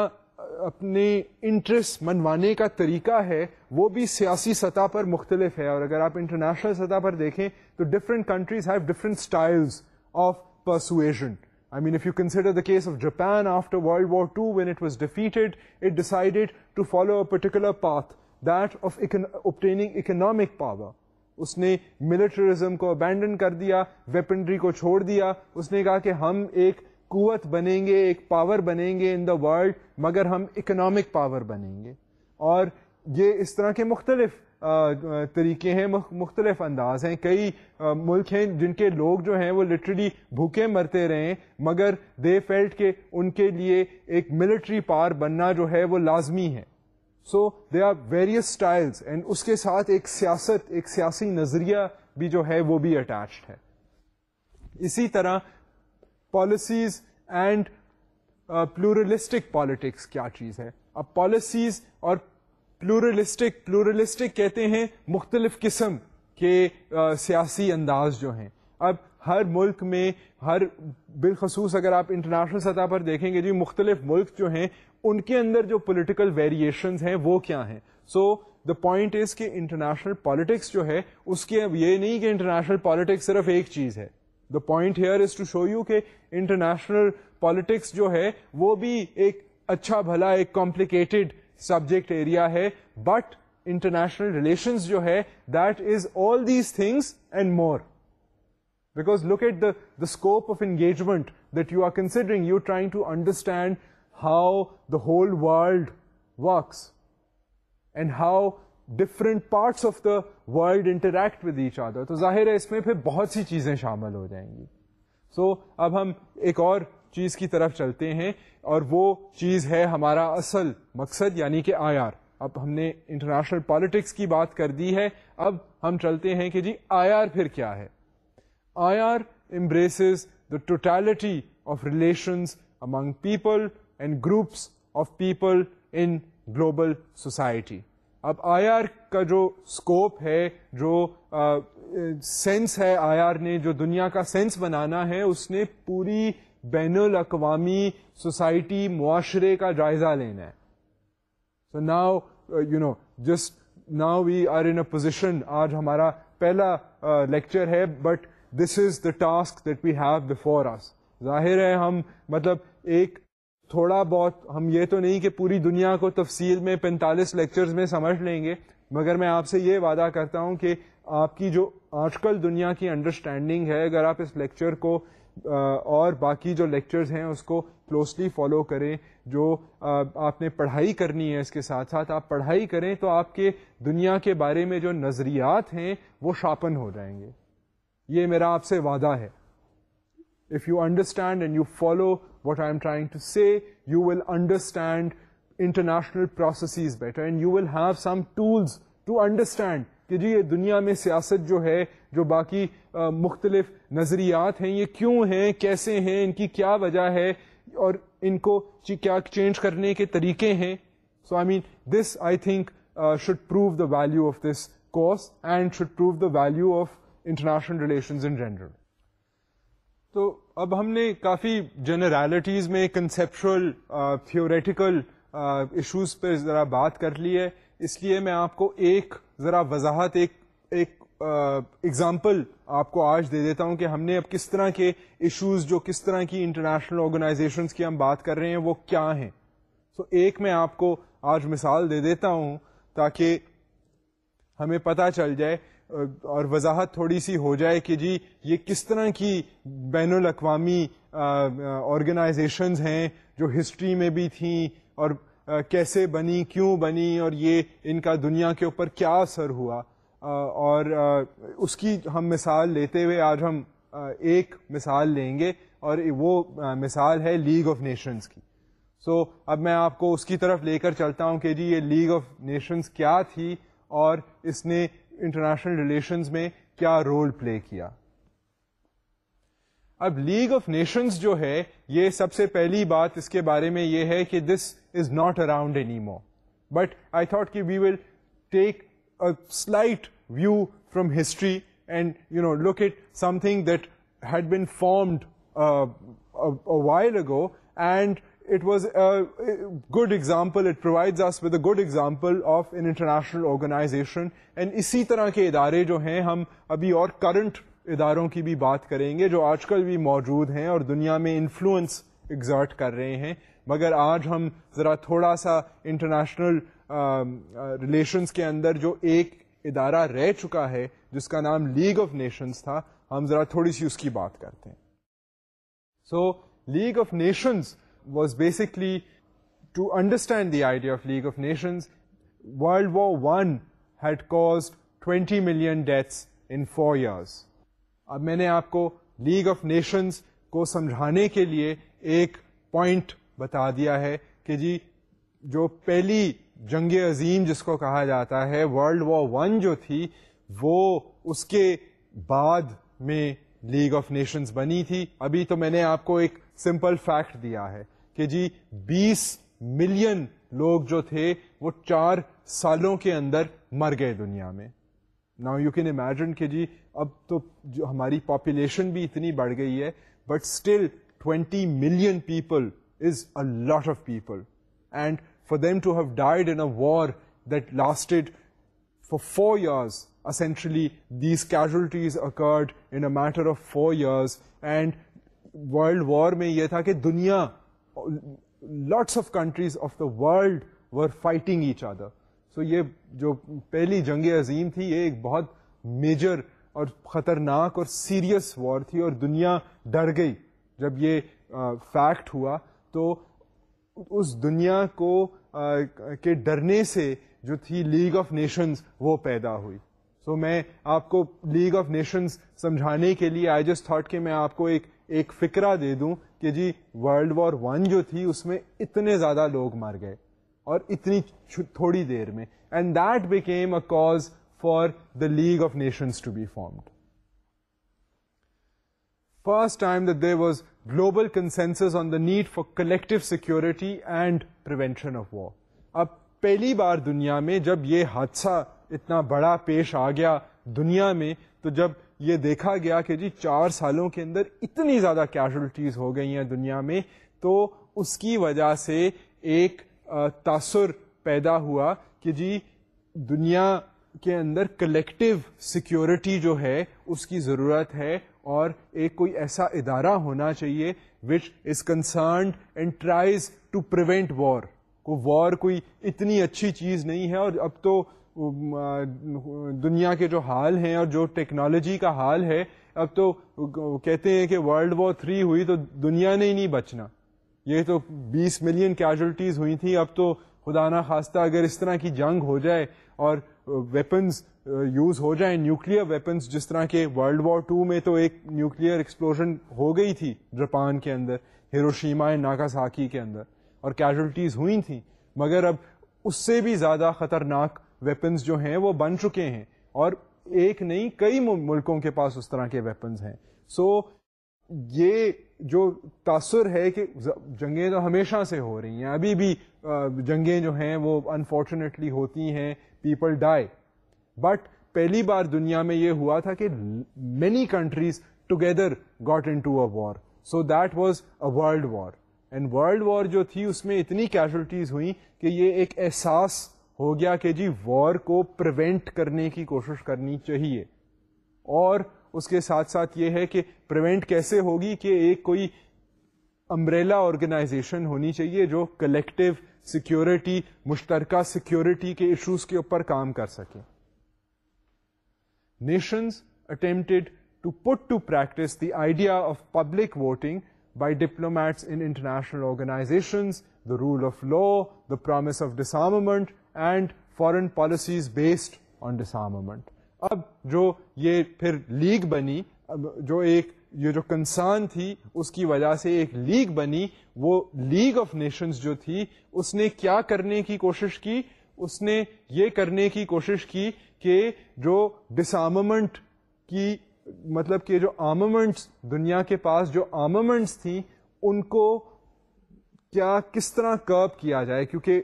اپنے انٹرسٹ منوانے کا طریقہ ہے وہ بھی سیاسی سطح پر مختلف ہے اور اگر آپ انٹرنیشنل سطح پر دیکھیں تو different countries have different style of prided to follow a particular path opening economic power اس نے ملٹریزم کو ابینڈن کر دیا ویپنری کو چھوڑ دیا اس نے کہا کہ ہم ایک قوت بنیں گے ایک پاور بنیں گے ان دا ورلڈ مگر ہم اکنامک پاور بنیں گے اور یہ اس طرح کے مختلف طریقے ہیں مختلف انداز ہیں کئی ملک ہیں جن کے لوگ جو ہیں وہ لٹرلی بھوکے مرتے رہے مگر دے فیلٹ کے ان کے لیے ایک ملٹری پار بننا جو ہے وہ لازمی ہے so they are various styles and اس کے ساتھ ایک سیاست ایک سیاسی نظریہ بھی جو ہے وہ بھی اٹیچڈ ہے اسی طرح پالیسیز اینڈ پلورلسٹک پالیٹکس کیا چیز ہے اب پالیسیز اور پلورلسٹک پلورلسٹک کہتے ہیں مختلف قسم کے uh, سیاسی انداز جو ہیں اب ہر ملک میں ہر بالخصوص اگر آپ انٹرنیشنل سطح پر دیکھیں گے جی مختلف ملک جو ہیں ان کے اندر جو پولیٹیکل ویریشنز ہیں وہ کیا ہیں سو دا پوائنٹ از کہ انٹرنیشنل پالیٹکس جو ہے اس کے اب یہ نہیں کہ انٹرنیشنل پالیٹکس صرف ایک چیز ہے the point here is to show you کہ انٹرنیشنل پالیٹکس جو ہے وہ بھی ایک اچھا بھلا ایک کمپلیکیٹڈ سبجیکٹ ایریا ہے بٹ انٹرنیشنل ریلیشنز جو ہے that is all these things and more because look at the the scope of engagement that you are considering you trying to understand how the whole world works and how different parts of the world interact with each other تو ظاہر ہے اس میں پھر بہت سی چیزیں شامل ہو جائیں گی سو so, اب ہم ایک اور چیز کی طرف چلتے ہیں اور وہ چیز ہے ہمارا اصل مقصد یعنی کہ آئی آر اب ہم نے انٹرنیشنل پالیٹکس کی بات کر دی ہے اب ہم چلتے ہیں کہ جی آئی آر پھر کیا ہے I R embrace the totality of relations among people and groups of people in global society اب آئی آر کا جو اسکوپ ہے جو سینس ہے آئی آر نے جو دنیا کا سینس بنانا ہے اس نے پوری بین الاقوامی سوسائٹی معاشرے کا جائزہ لینا ہے سو ناؤ یو نو جس now we are in a position آج ہمارا پہلا لیکچر ہے but this is the task that we have before us ظاہر ہے ہم مطلب ایک تھوڑا بہت ہم یہ تو نہیں کہ پوری دنیا کو تفصیل میں پینتالیس لیکچرز میں سمجھ لیں گے مگر میں آپ سے یہ وعدہ کرتا ہوں کہ آپ کی جو آج کل دنیا کی انڈرسٹینڈنگ ہے اگر آپ اس لیکچر کو اور باقی جو لیکچرز ہیں اس کو کلوزلی فالو کریں جو آپ نے پڑھائی کرنی ہے اس کے ساتھ ساتھ آپ پڑھائی کریں تو آپ کے دنیا کے بارے میں جو نظریات ہیں وہ شاپن ہو جائیں گے یہ میرا آپ سے وعدہ ہے you you understand and you follow and I am trying understand international to understand کہ جی یہ دنیا میں سیاست جو ہے جو باقی مختلف نظریات ہیں یہ کیوں ہیں کیسے ہیں ان کی کیا وجہ ہے اور ان کو کیا چینج کرنے کے طریقے ہیں so I mean this I think should prove the value of this course and should prove the value of international relations in general تو اب ہم نے کافی جنرالٹیز میں کنسیپچل تھیوریٹیکل ایشوز پہ ذرا بات کر لی ہے اس لیے میں آپ کو ایک ذرا وضاحت ایک ایک ایگزامپل آپ کو آج دے دیتا ہوں کہ ہم نے اب کس طرح کے ایشوز جو کس طرح کی انٹرنیشنل آرگنائزیشنس کی ہم بات کر رہے ہیں وہ کیا ہیں سو ایک میں آپ کو آج مثال دے دیتا ہوں تاکہ ہمیں پتہ چل جائے اور وضاحت تھوڑی سی ہو جائے کہ جی یہ کس طرح کی بین الاقوامی آرگنائزیشنز ہیں جو ہسٹری میں بھی تھیں اور کیسے بنی کیوں بنی اور یہ ان کا دنیا کے اوپر کیا اثر ہوا اور اس کی ہم مثال لیتے ہوئے آج ہم ایک مثال لیں گے اور وہ مثال ہے لیگ آف نیشنز کی سو so, اب میں آپ کو اس کی طرف لے کر چلتا ہوں کہ جی یہ لیگ آف نیشنز کیا تھی اور اس نے انٹرنیشنل ریلیشنز میں کیا رول پلے کیا اب لیگ آف نیشنز جو ہے یہ سب سے پہلی بات اس کے بارے میں یہ ہے کہ this is not around anymore but I کہ we will take a slight view from history and you know look at something that had been formed while ago and it was good example it good good example of international organisation and اسی طرح کے ادارے جو ہیں ہم ابھی اور current اداروں کی بھی بات کریں گے جو آج کل بھی موجود ہیں اور دنیا میں انفلوئنس ایگزرٹ کر رہے ہیں مگر آج ہم ذرا تھوڑا سا انٹرنیشنل ریلیشنس کے اندر جو ایک ادارہ رہ چکا ہے جس کا نام لیگ آف نیشنز تھا ہم ذرا تھوڑی سی اس کی بات کرتے ہیں so League of Nations was basically to understand League of nations with کو پہلی جنگ عظیم جس کو کہا جاتا ہے ورلڈ وار ون جو تھی وہ اس کے بعد میں لیگ آف نیشنز بنی تھی ابھی تو میں نے آپ کو ایک سمپل فیکٹ دیا ہے کہ جی بیس ملین لوگ جو تھے وہ چار سالوں کے اندر مر گئے دنیا میں نا یو کین امیجن کہ جی اب تو ہماری پاپولیشن بھی اتنی بڑھ گئی ہے but still twenty million people is a lot of people and for them to have died in a war that lasted for four years essentially these casualties occurred in a matter of four years and World War میں یہ تھا کہ دنیا lots of countries of the world were fighting each other so یہ جو پہلی جنگ عظیم تھی یہ ایک بہت میجر اور خطرناک اور سیریس وار تھی اور دنیا ڈر گئی جب یہ فیکٹ ہوا تو اس دنیا کو کے ڈرنے سے جو تھی لیگ آف نیشنز وہ پیدا ہوئی سو میں آپ کو لیگ آف نیشنز سمجھانے کے لیے آئی جسٹ تھاٹ کہ میں آپ کو ایک ایک فکرہ دے دوں کہ جی ورلڈ وار ون جو تھی اس میں اتنے زیادہ لوگ مر گئے اور اتنی تھوڑی دیر میں and that became a for the League of Nations to be formed first time that there was global consensus on the need for collective security and prevention of war اب پہلی بار دنیا میں جب یہ حادثہ اتنا بڑا پیش آ گیا دنیا میں تو جب یہ دیکھا گیا کہ جی چار سالوں کے اندر اتنی زیادہ کیجولیٹیز ہو گئی ہیں دنیا میں تو اس کی وجہ سے ایک تاثر پیدا ہوا کہ جی دنیا کے اندر کلیکٹو سیکیورٹی جو ہے اس کی ضرورت ہے اور ایک کوئی ایسا ادارہ ہونا چاہیے which is concerned and tries to prevent war کو وار کوئی اتنی اچھی چیز نہیں ہے اور اب تو دنیا کے جو حال ہیں اور جو ٹیکنالوجی کا حال ہے اب تو کہتے ہیں کہ ورلڈ وار تھری ہوئی تو دنیا نے ہی نہیں بچنا یہ تو بیس ملین کیجولٹیز ہوئی تھیں اب تو خدا نا خواستہ اگر اس طرح کی جنگ ہو جائے اور ویپنز یوز ہو جائیں نیوکلیر ویپنز جس طرح کے ورلڈ وار ٹو میں تو ایک نیوکلیر ایکسپلوژن ہو گئی تھی جاپان کے اندر ہیروشیما ناکاساکی کے اندر اور کیجولیٹیز ہوئی تھیں مگر اب اس سے بھی زیادہ خطرناک ویپنز جو ہیں وہ بن چکے ہیں اور ایک نہیں کئی ملکوں کے پاس اس طرح کے ویپنز ہیں سو یہ جو تاثر ہے کہ جنگیں تو ہمیشہ سے ہو رہی ہیں ابھی بھی جنگیں جو ہیں وہ انفارچونیٹلی ہوتی ہیں پیپل ڈائی بٹ پہلی بار دنیا میں یہ ہوا تھا کہ many countries together got into a war so that was a world war and world war جو تھی اس میں اتنی کیجولیٹیز ہوئیں کہ یہ ایک احساس ہو گیا کہ جی وار کو پریونٹ کرنے کی کوشش کرنی چاہیے اور اس کے ساتھ ساتھ یہ ہے کہ پریونٹ کیسے ہوگی کہ ایک کوئی امبریلا آرگنائزیشن ہونی چاہیے جو کلیکٹو سیکیورٹی مشترکہ سیکیورٹی کے ایشوز کے اوپر کام کر سکے nations attempted to put to practice the idea of public voting by diplomats international organisation the rule of law the promise of disarmament and foreign policies based on disarmament اب جو یہ پھر لیگ بنی جو ایک یہ جو کنسان تھی اس کی وجہ سے ایک لیگ بنی وہ لیگ آف نیشنز جو تھی اس نے کیا کرنے کی کوشش کی اس نے یہ کرنے کی کوشش کی کہ جو ڈسامومنٹ کی مطلب کہ جو آمومنٹس دنیا کے پاس جو آمومنٹس تھیں ان کو کیا کس طرح کرب کیا جائے کیونکہ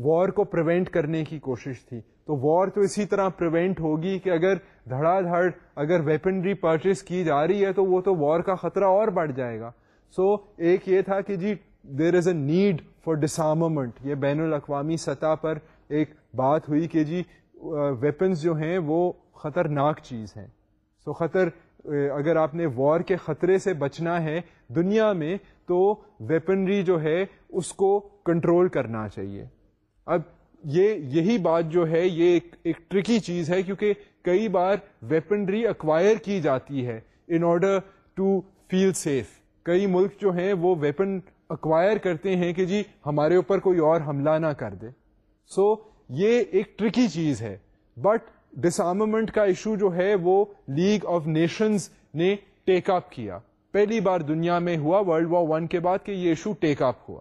وار کو پریونٹ کرنے کی کوشش تھی تو وار تو اسی طرح پریونٹ ہوگی کہ اگر دھڑا دھڑ اگر ویپنری پرچیز کی جا رہی ہے تو وہ تو وار کا خطرہ اور بڑھ جائے گا سو so, ایک یہ تھا کہ جی there is a need for disarmament یہ بین الاقوامی سطح پر ایک بات ہوئی کہ جی ویپنز جو ہیں وہ خطرناک چیز ہیں سو so, خطر اگر آپ نے وار کے خطرے سے بچنا ہے دنیا میں تو ویپنری جو ہے اس کو کنٹرول کرنا چاہیے اب یہ یہی بات جو ہے یہ ایک ٹرکی چیز ہے کیونکہ کئی بار ویپنری اکوائر کی جاتی ہے in order to feel safe کئی ملک جو ہیں ہیں وہ ویپن اکوائر کرتے کہ جی ہمارے اوپر کوئی اور حملہ نہ کر دے سو so, یہ ایک ٹرکی چیز ہے بٹ ڈسارمنٹ کا ایشو جو ہے وہ لیگ آف نیشنز نے ٹیک اپ کیا پہلی بار دنیا میں ہوا ورلڈ وار ون کے بعد کہ یہ ایشو ٹیک اپ ہوا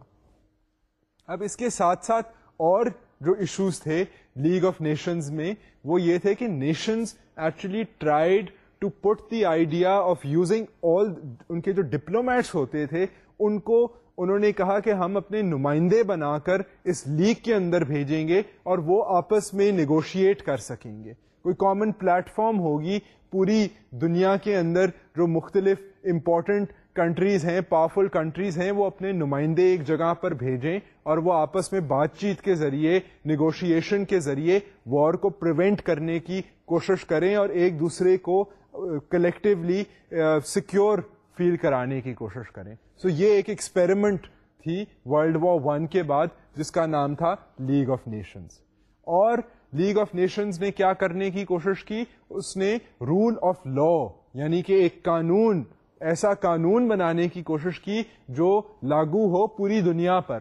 اب اس کے ساتھ ساتھ اور جو ایشوز تھے لیگ آف نیشنز میں وہ یہ تھے کہ nations actually tried to put the idea of using all ان کے جو ڈپلومیٹس ہوتے تھے ان کو انہوں نے کہا کہ ہم اپنے نمائندے بنا کر اس لیگ کے اندر بھیجیں گے اور وہ آپس میں نیگوشیٹ کر سکیں گے کوئی کامن پلیٹ فارم ہوگی پوری دنیا کے اندر جو مختلف امپورٹنٹ کنٹریز ہیں پاورفل کنٹریز ہیں وہ اپنے نمائندے ایک جگہ پر بھیجیں اور وہ آپس میں بات چیت کے ذریعے نیگوشیشن کے ذریعے وار کو پریونٹ کرنے کی کوشش کریں اور ایک دوسرے کو کلیکٹولی سیکیور فیل کرانے کی کوشش کریں سو so, یہ ایک ایکسپیریمنٹ تھی ورلڈ وار ون کے بعد جس کا نام تھا لیگ آف نیشنز اور لیگ آف نیشنز نے کیا کرنے کی کوشش کی اس نے رول آف لا یعنی کہ ایک قانون ایسا قانون بنانے کی کوشش کی جو لاگو ہو پوری دنیا پر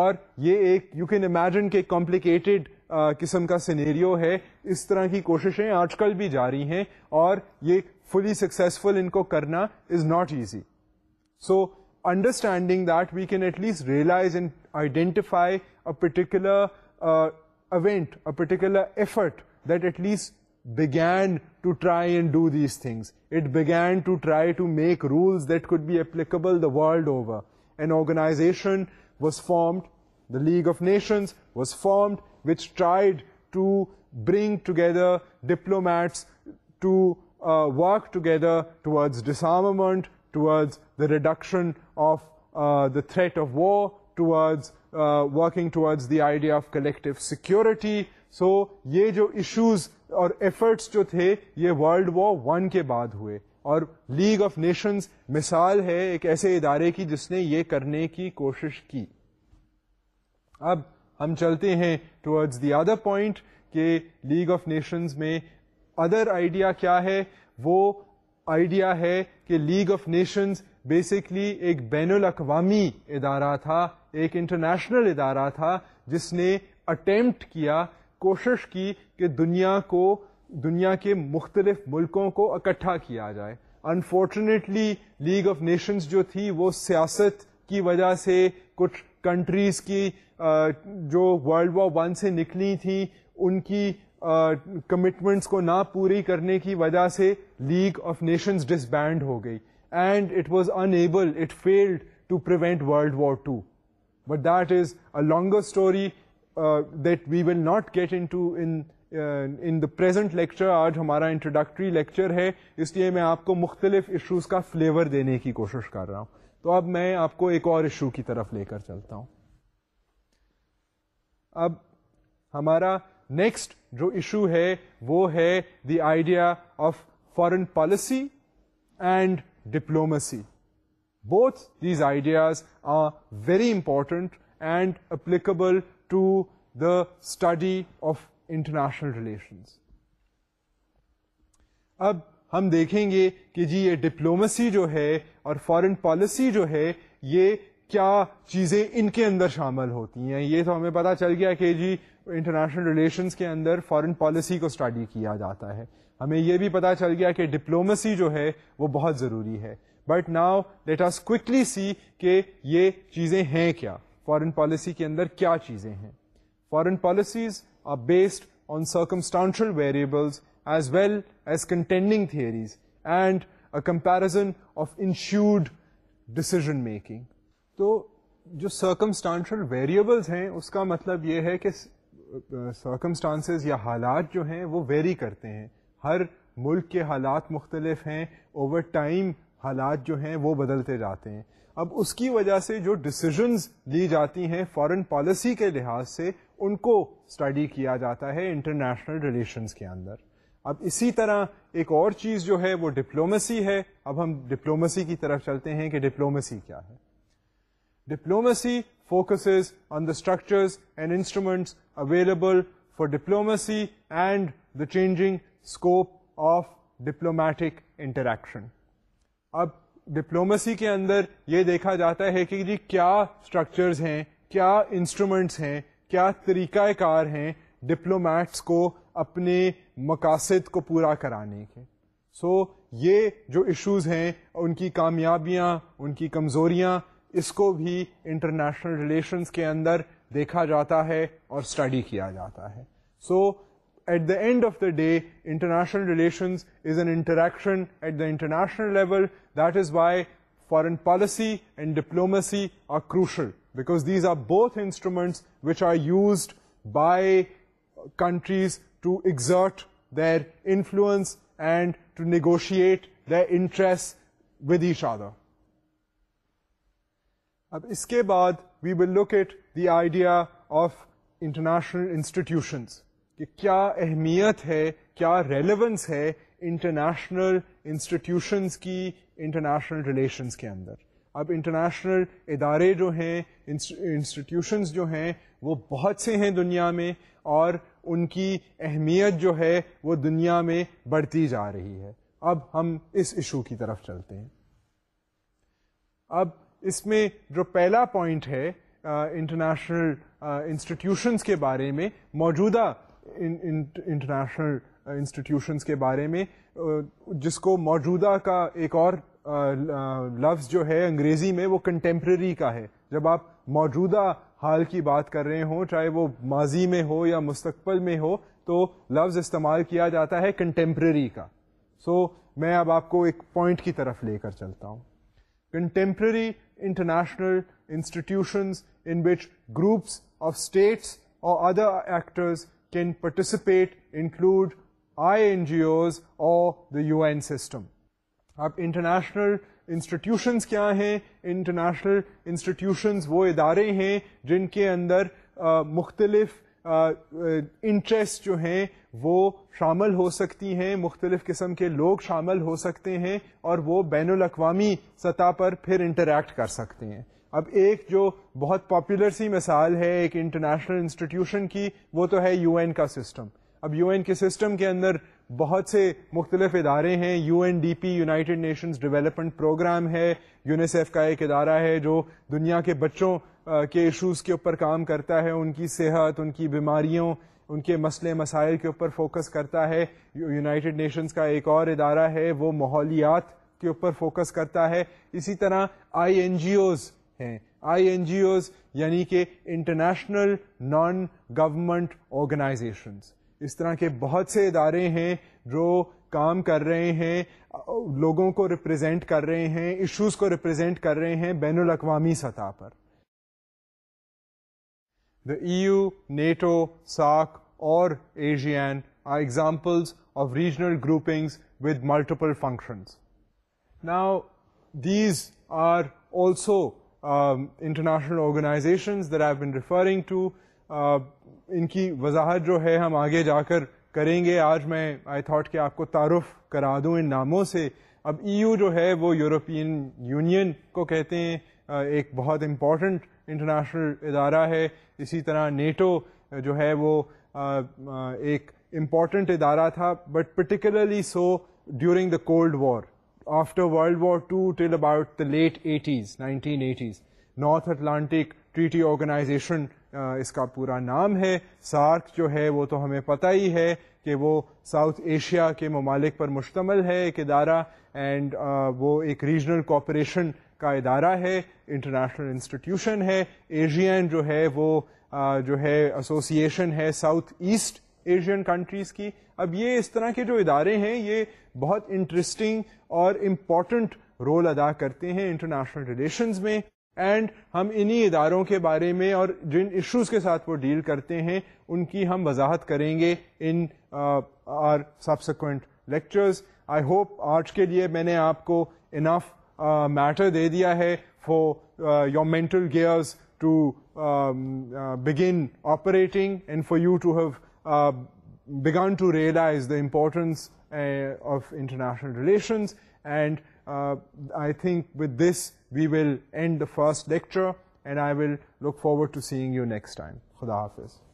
اور یہ ایک یو کین امیجن کمپلیکیٹڈ قسم کا سینیریو ہے اس طرح کی کوششیں آج کل بھی جاری ہیں اور یہ فلی سکسیسفل ان کو کرنا is not easy so understanding that we can at least realise and identify a particular event particular effort that at least began to try and do these things. It began to try to make rules that could be applicable the world over. An organization was formed, the League of Nations was formed, which tried to bring together diplomats to uh, work together towards disarmament, towards the reduction of uh, the threat of war, toward working toward the idea of collective security so یہ جو issues اور efforts جو تھے یہ world war one کے بعد ہوئے اور لیگ آف نیشنز مثال ہے ایک ایسے ادارے کی جس نے یہ کرنے کی کوشش کی اب ہم چلتے ہیں ٹورڈز دی ادر پوائنٹ کہ لیگ آف نیشنز میں ادر آئیڈیا کیا ہے وہ آئیڈیا ہے کہ لیگ آف نیشنز بیسکلی ایک بین الاقوامی ادارہ تھا ایک انٹرنیشنل ادارہ تھا جس نے اٹیمپٹ کیا کوشش کی کہ دنیا کو دنیا کے مختلف ملکوں کو اکٹھا کیا جائے انفارچونیٹلی لیگ آف نیشنز جو تھی وہ سیاست کی وجہ سے کچھ کنٹریز کی جو ورلڈ وار ون سے نکلی تھیں ان کی کمٹمنٹس کو نہ پوری کرنے کی وجہ سے League of Nations disband ہو گئی and it was unable it failed to prevent World War Two but that is a longer story that we will not get into in present lecture آج ہمارا introductory lecture ہے اس لیے میں آپ کو مختلف ایشوز کا فلیور دینے کی کوشش کر رہا ہوں تو اب میں آپ کو ایک اور ایشو کی طرف لے کر چلتا ہوں اب ہمارا نیکسٹ جو ایشو ہے وہ ہے the idea of foreign policy and diplomacy both these ideas are very important and applicable to the study of international relations. اب ہم دیکھیں گے کہ جی یہ ڈپلومسی جو ہے اور فارن پالیسی جو ہے یہ کیا چیزیں ان کے اندر شامل ہوتی ہیں یہ تو ہمیں پتا چل گیا کہ جی انٹرنیشنل ریلیشنس کے اندر فارن پالیسی کو اسٹڈی کیا جاتا ہے ہمیں یہ بھی پتا چل گیا کہ ڈپلومسی جو ہے وہ بہت ضروری ہے but now let us quickly see کہ یہ چیزیں ہیں کیا فارن پالیسی کے اندر کیا چیزیں ہیں foreign policies are based on circumstantial variables as well as contending theories and a comparison of انشیوڈ decision making تو جو سرکمسٹانشل ویریبلز ہیں اس کا مطلب یہ ہے کہ سرکمسٹانسز uh, یا حالات جو ہیں وہ ویری کرتے ہیں ہر ملک کے حالات مختلف ہیں اوور ٹائم حالات جو ہیں وہ بدلتے جاتے ہیں اب اس کی وجہ سے جو ڈسیزنز لی جاتی ہیں فارن پالیسی کے لحاظ سے ان کو اسٹڈی کیا جاتا ہے انٹرنیشنل ریلیشنز کے اندر اب اسی طرح ایک اور چیز جو ہے وہ ڈپلومسی ہے اب ہم ڈپلومسی کی طرف چلتے ہیں کہ ڈپلومسی کیا ہے diplomacy focuses on the structures and instruments available for diplomacy and the changing scope of diplomatic interaction اب ڈپلومسی کے اندر یہ دیکھا جاتا ہے کہ جی کیا اسٹرکچرز ہیں کیا انسٹرومینٹس ہیں کیا طریقہ کار ہیں ڈپلومیٹس کو اپنے مقاصد کو پورا کرانے کے سو یہ جو ایشوز ہیں ان کی کامیابیاں ان کی کمزوریاں اس کو بھی انٹرنیشنل ریلیشنس کے اندر دیکھا جاتا ہے اور اسٹڈی کیا جاتا ہے so at داڈ of the day international relations is an interaction at the international level this why foreign policy and diplomacy are crucial because these are بہت instruments which are used by countries to exert their influence and to negotiate their interest with each other اب اس کے بعد we will look at the idea of international institutions کہ کیا اہمیت ہے کیا ریلیونس ہے انٹرنیشنل انسٹیٹیوشنس کی انٹرنیشنل ریلیشنس کے اندر اب انٹرنیشنل ادارے جو ہیں انسٹیٹیوشنس جو ہیں وہ بہت سے ہیں دنیا میں اور ان کی اہمیت جو ہے وہ دنیا میں بڑھتی جا رہی ہے اب ہم اس ایشو کی طرف چلتے ہیں اب اس میں جو پہلا پوائنٹ ہے انٹرنیشنل انسٹیٹیوشنس کے بارے میں موجودہ انٹرنیشنل انسٹیٹیوشنس uh, کے بارے میں uh, جس کو موجودہ کا ایک اور uh, لفظ جو ہے انگریزی میں وہ کنٹمپرری کا ہے جب آپ موجودہ حال کی بات کر رہے ہوں چاہے وہ ماضی میں ہو یا مستقبل میں ہو تو لفظ استعمال کیا جاتا ہے کنٹمپرری کا سو میں اب آپ کو ایک پوائنٹ کی طرف لے کر چلتا ہوں contemporary international institutions in which groups of states اور other actors can participate include I N G Os or the UN system اب انٹرنیشنل انسٹیٹیوشنس کیا ہیں انٹرنیشنل انسٹیٹیوشنز وہ ادارے ہیں جن کے اندر مختلف انٹرسٹ جو ہیں وہ شامل ہو سکتی ہیں مختلف قسم کے لوگ شامل ہو سکتے ہیں اور وہ بین الاقوامی سطح پر پھر انٹریکٹ کر سکتے ہیں اب ایک جو بہت پاپولر سی مثال ہے ایک انٹرنیشنل انسٹیٹیوشن کی وہ تو ہے یو این کا سسٹم اب یو این کے سسٹم کے اندر بہت سے مختلف ادارے ہیں U N D P United Nations development programme ہے یونیسیف کا ایک ادارہ ہے جو دنیا کے بچوں کے ایشوز کے اوپر کام کرتا ہے ان کی صحت ان کی بیماریوں ان کے مسئلے مسائل کے اوپر فوکس کرتا ہے یونائٹڈ نیشنز کا ایک اور ادارہ ہے وہ ماحولیات کے اوپر فوکس کرتا ہے اسی طرح آئی این جی اوز ہیں آئی این جی اوز یعنی کہ انٹرنیشنل نان گورمنٹ آرگنائزیشنس اس طرح کے بہت سے ادارے ہیں جو کام کر رہے ہیں لوگوں کو ریپرزینٹ کر رہے ہیں ایشوز کو ریپرزینٹ کر رہے ہیں بین الاقوامی سطح پر دا ای یو نیٹو ساک اور ASEAN are examples of regional groupings with multiple functions now these are also international organisations there I been referring to ان کی وضاحت جو ہے ہم آگے جا کر کریں گے آج میں آئی تھاٹ کہ آپ کو تعارف کرا دوں ان ناموں سے اب ای e یو جو ہے وہ یورپین یونین کو کہتے ہیں ایک بہت امپورٹنٹ انٹرنیشنل ادارہ ہے اسی طرح نیٹو جو ہے وہ ایک امپورٹنٹ ادارہ تھا but particularly so during the cold war after world war two till about the late eighties nineteen eighties North Atlantic Treaty Organization اس کا پورا نام ہے سارک جو ہے وہ تو ہمیں پتہ ہی ہے کہ وہ ساؤتھ ایشیا کے ممالک پر مشتمل ہے ایک ادارہ اینڈ وہ ایک ریجنل کوپریشن کا ادارہ ہے انٹرنیشنل انسٹیٹیوشن ہے ایشین جو ہے وہ جو ہے ایسوسی ایشن ہے ساؤتھ ایسٹ ایشین کنٹریز کی اب یہ اس طرح کے جو ادارے ہیں یہ بہت انٹرسٹنگ اور امپورٹنٹ رول ادا کرتے ہیں انٹرنیشنل ریلیشنز میں اینڈ ہم انہی اداروں کے بارے میں اور جن ایشوز کے ساتھ وہ ڈیل کرتے ہیں ان کی ہم وضاحت کریں گے in our subsequent lectures I hope آج کے لیے میں نے آپ کو انف میٹر uh, دے دیا ہے for your mental gears to begin operating and for you to have begun to realise the importance of international relations and I think with this we will end the first lecture and I will look forward to seeing you next time خدا حافظ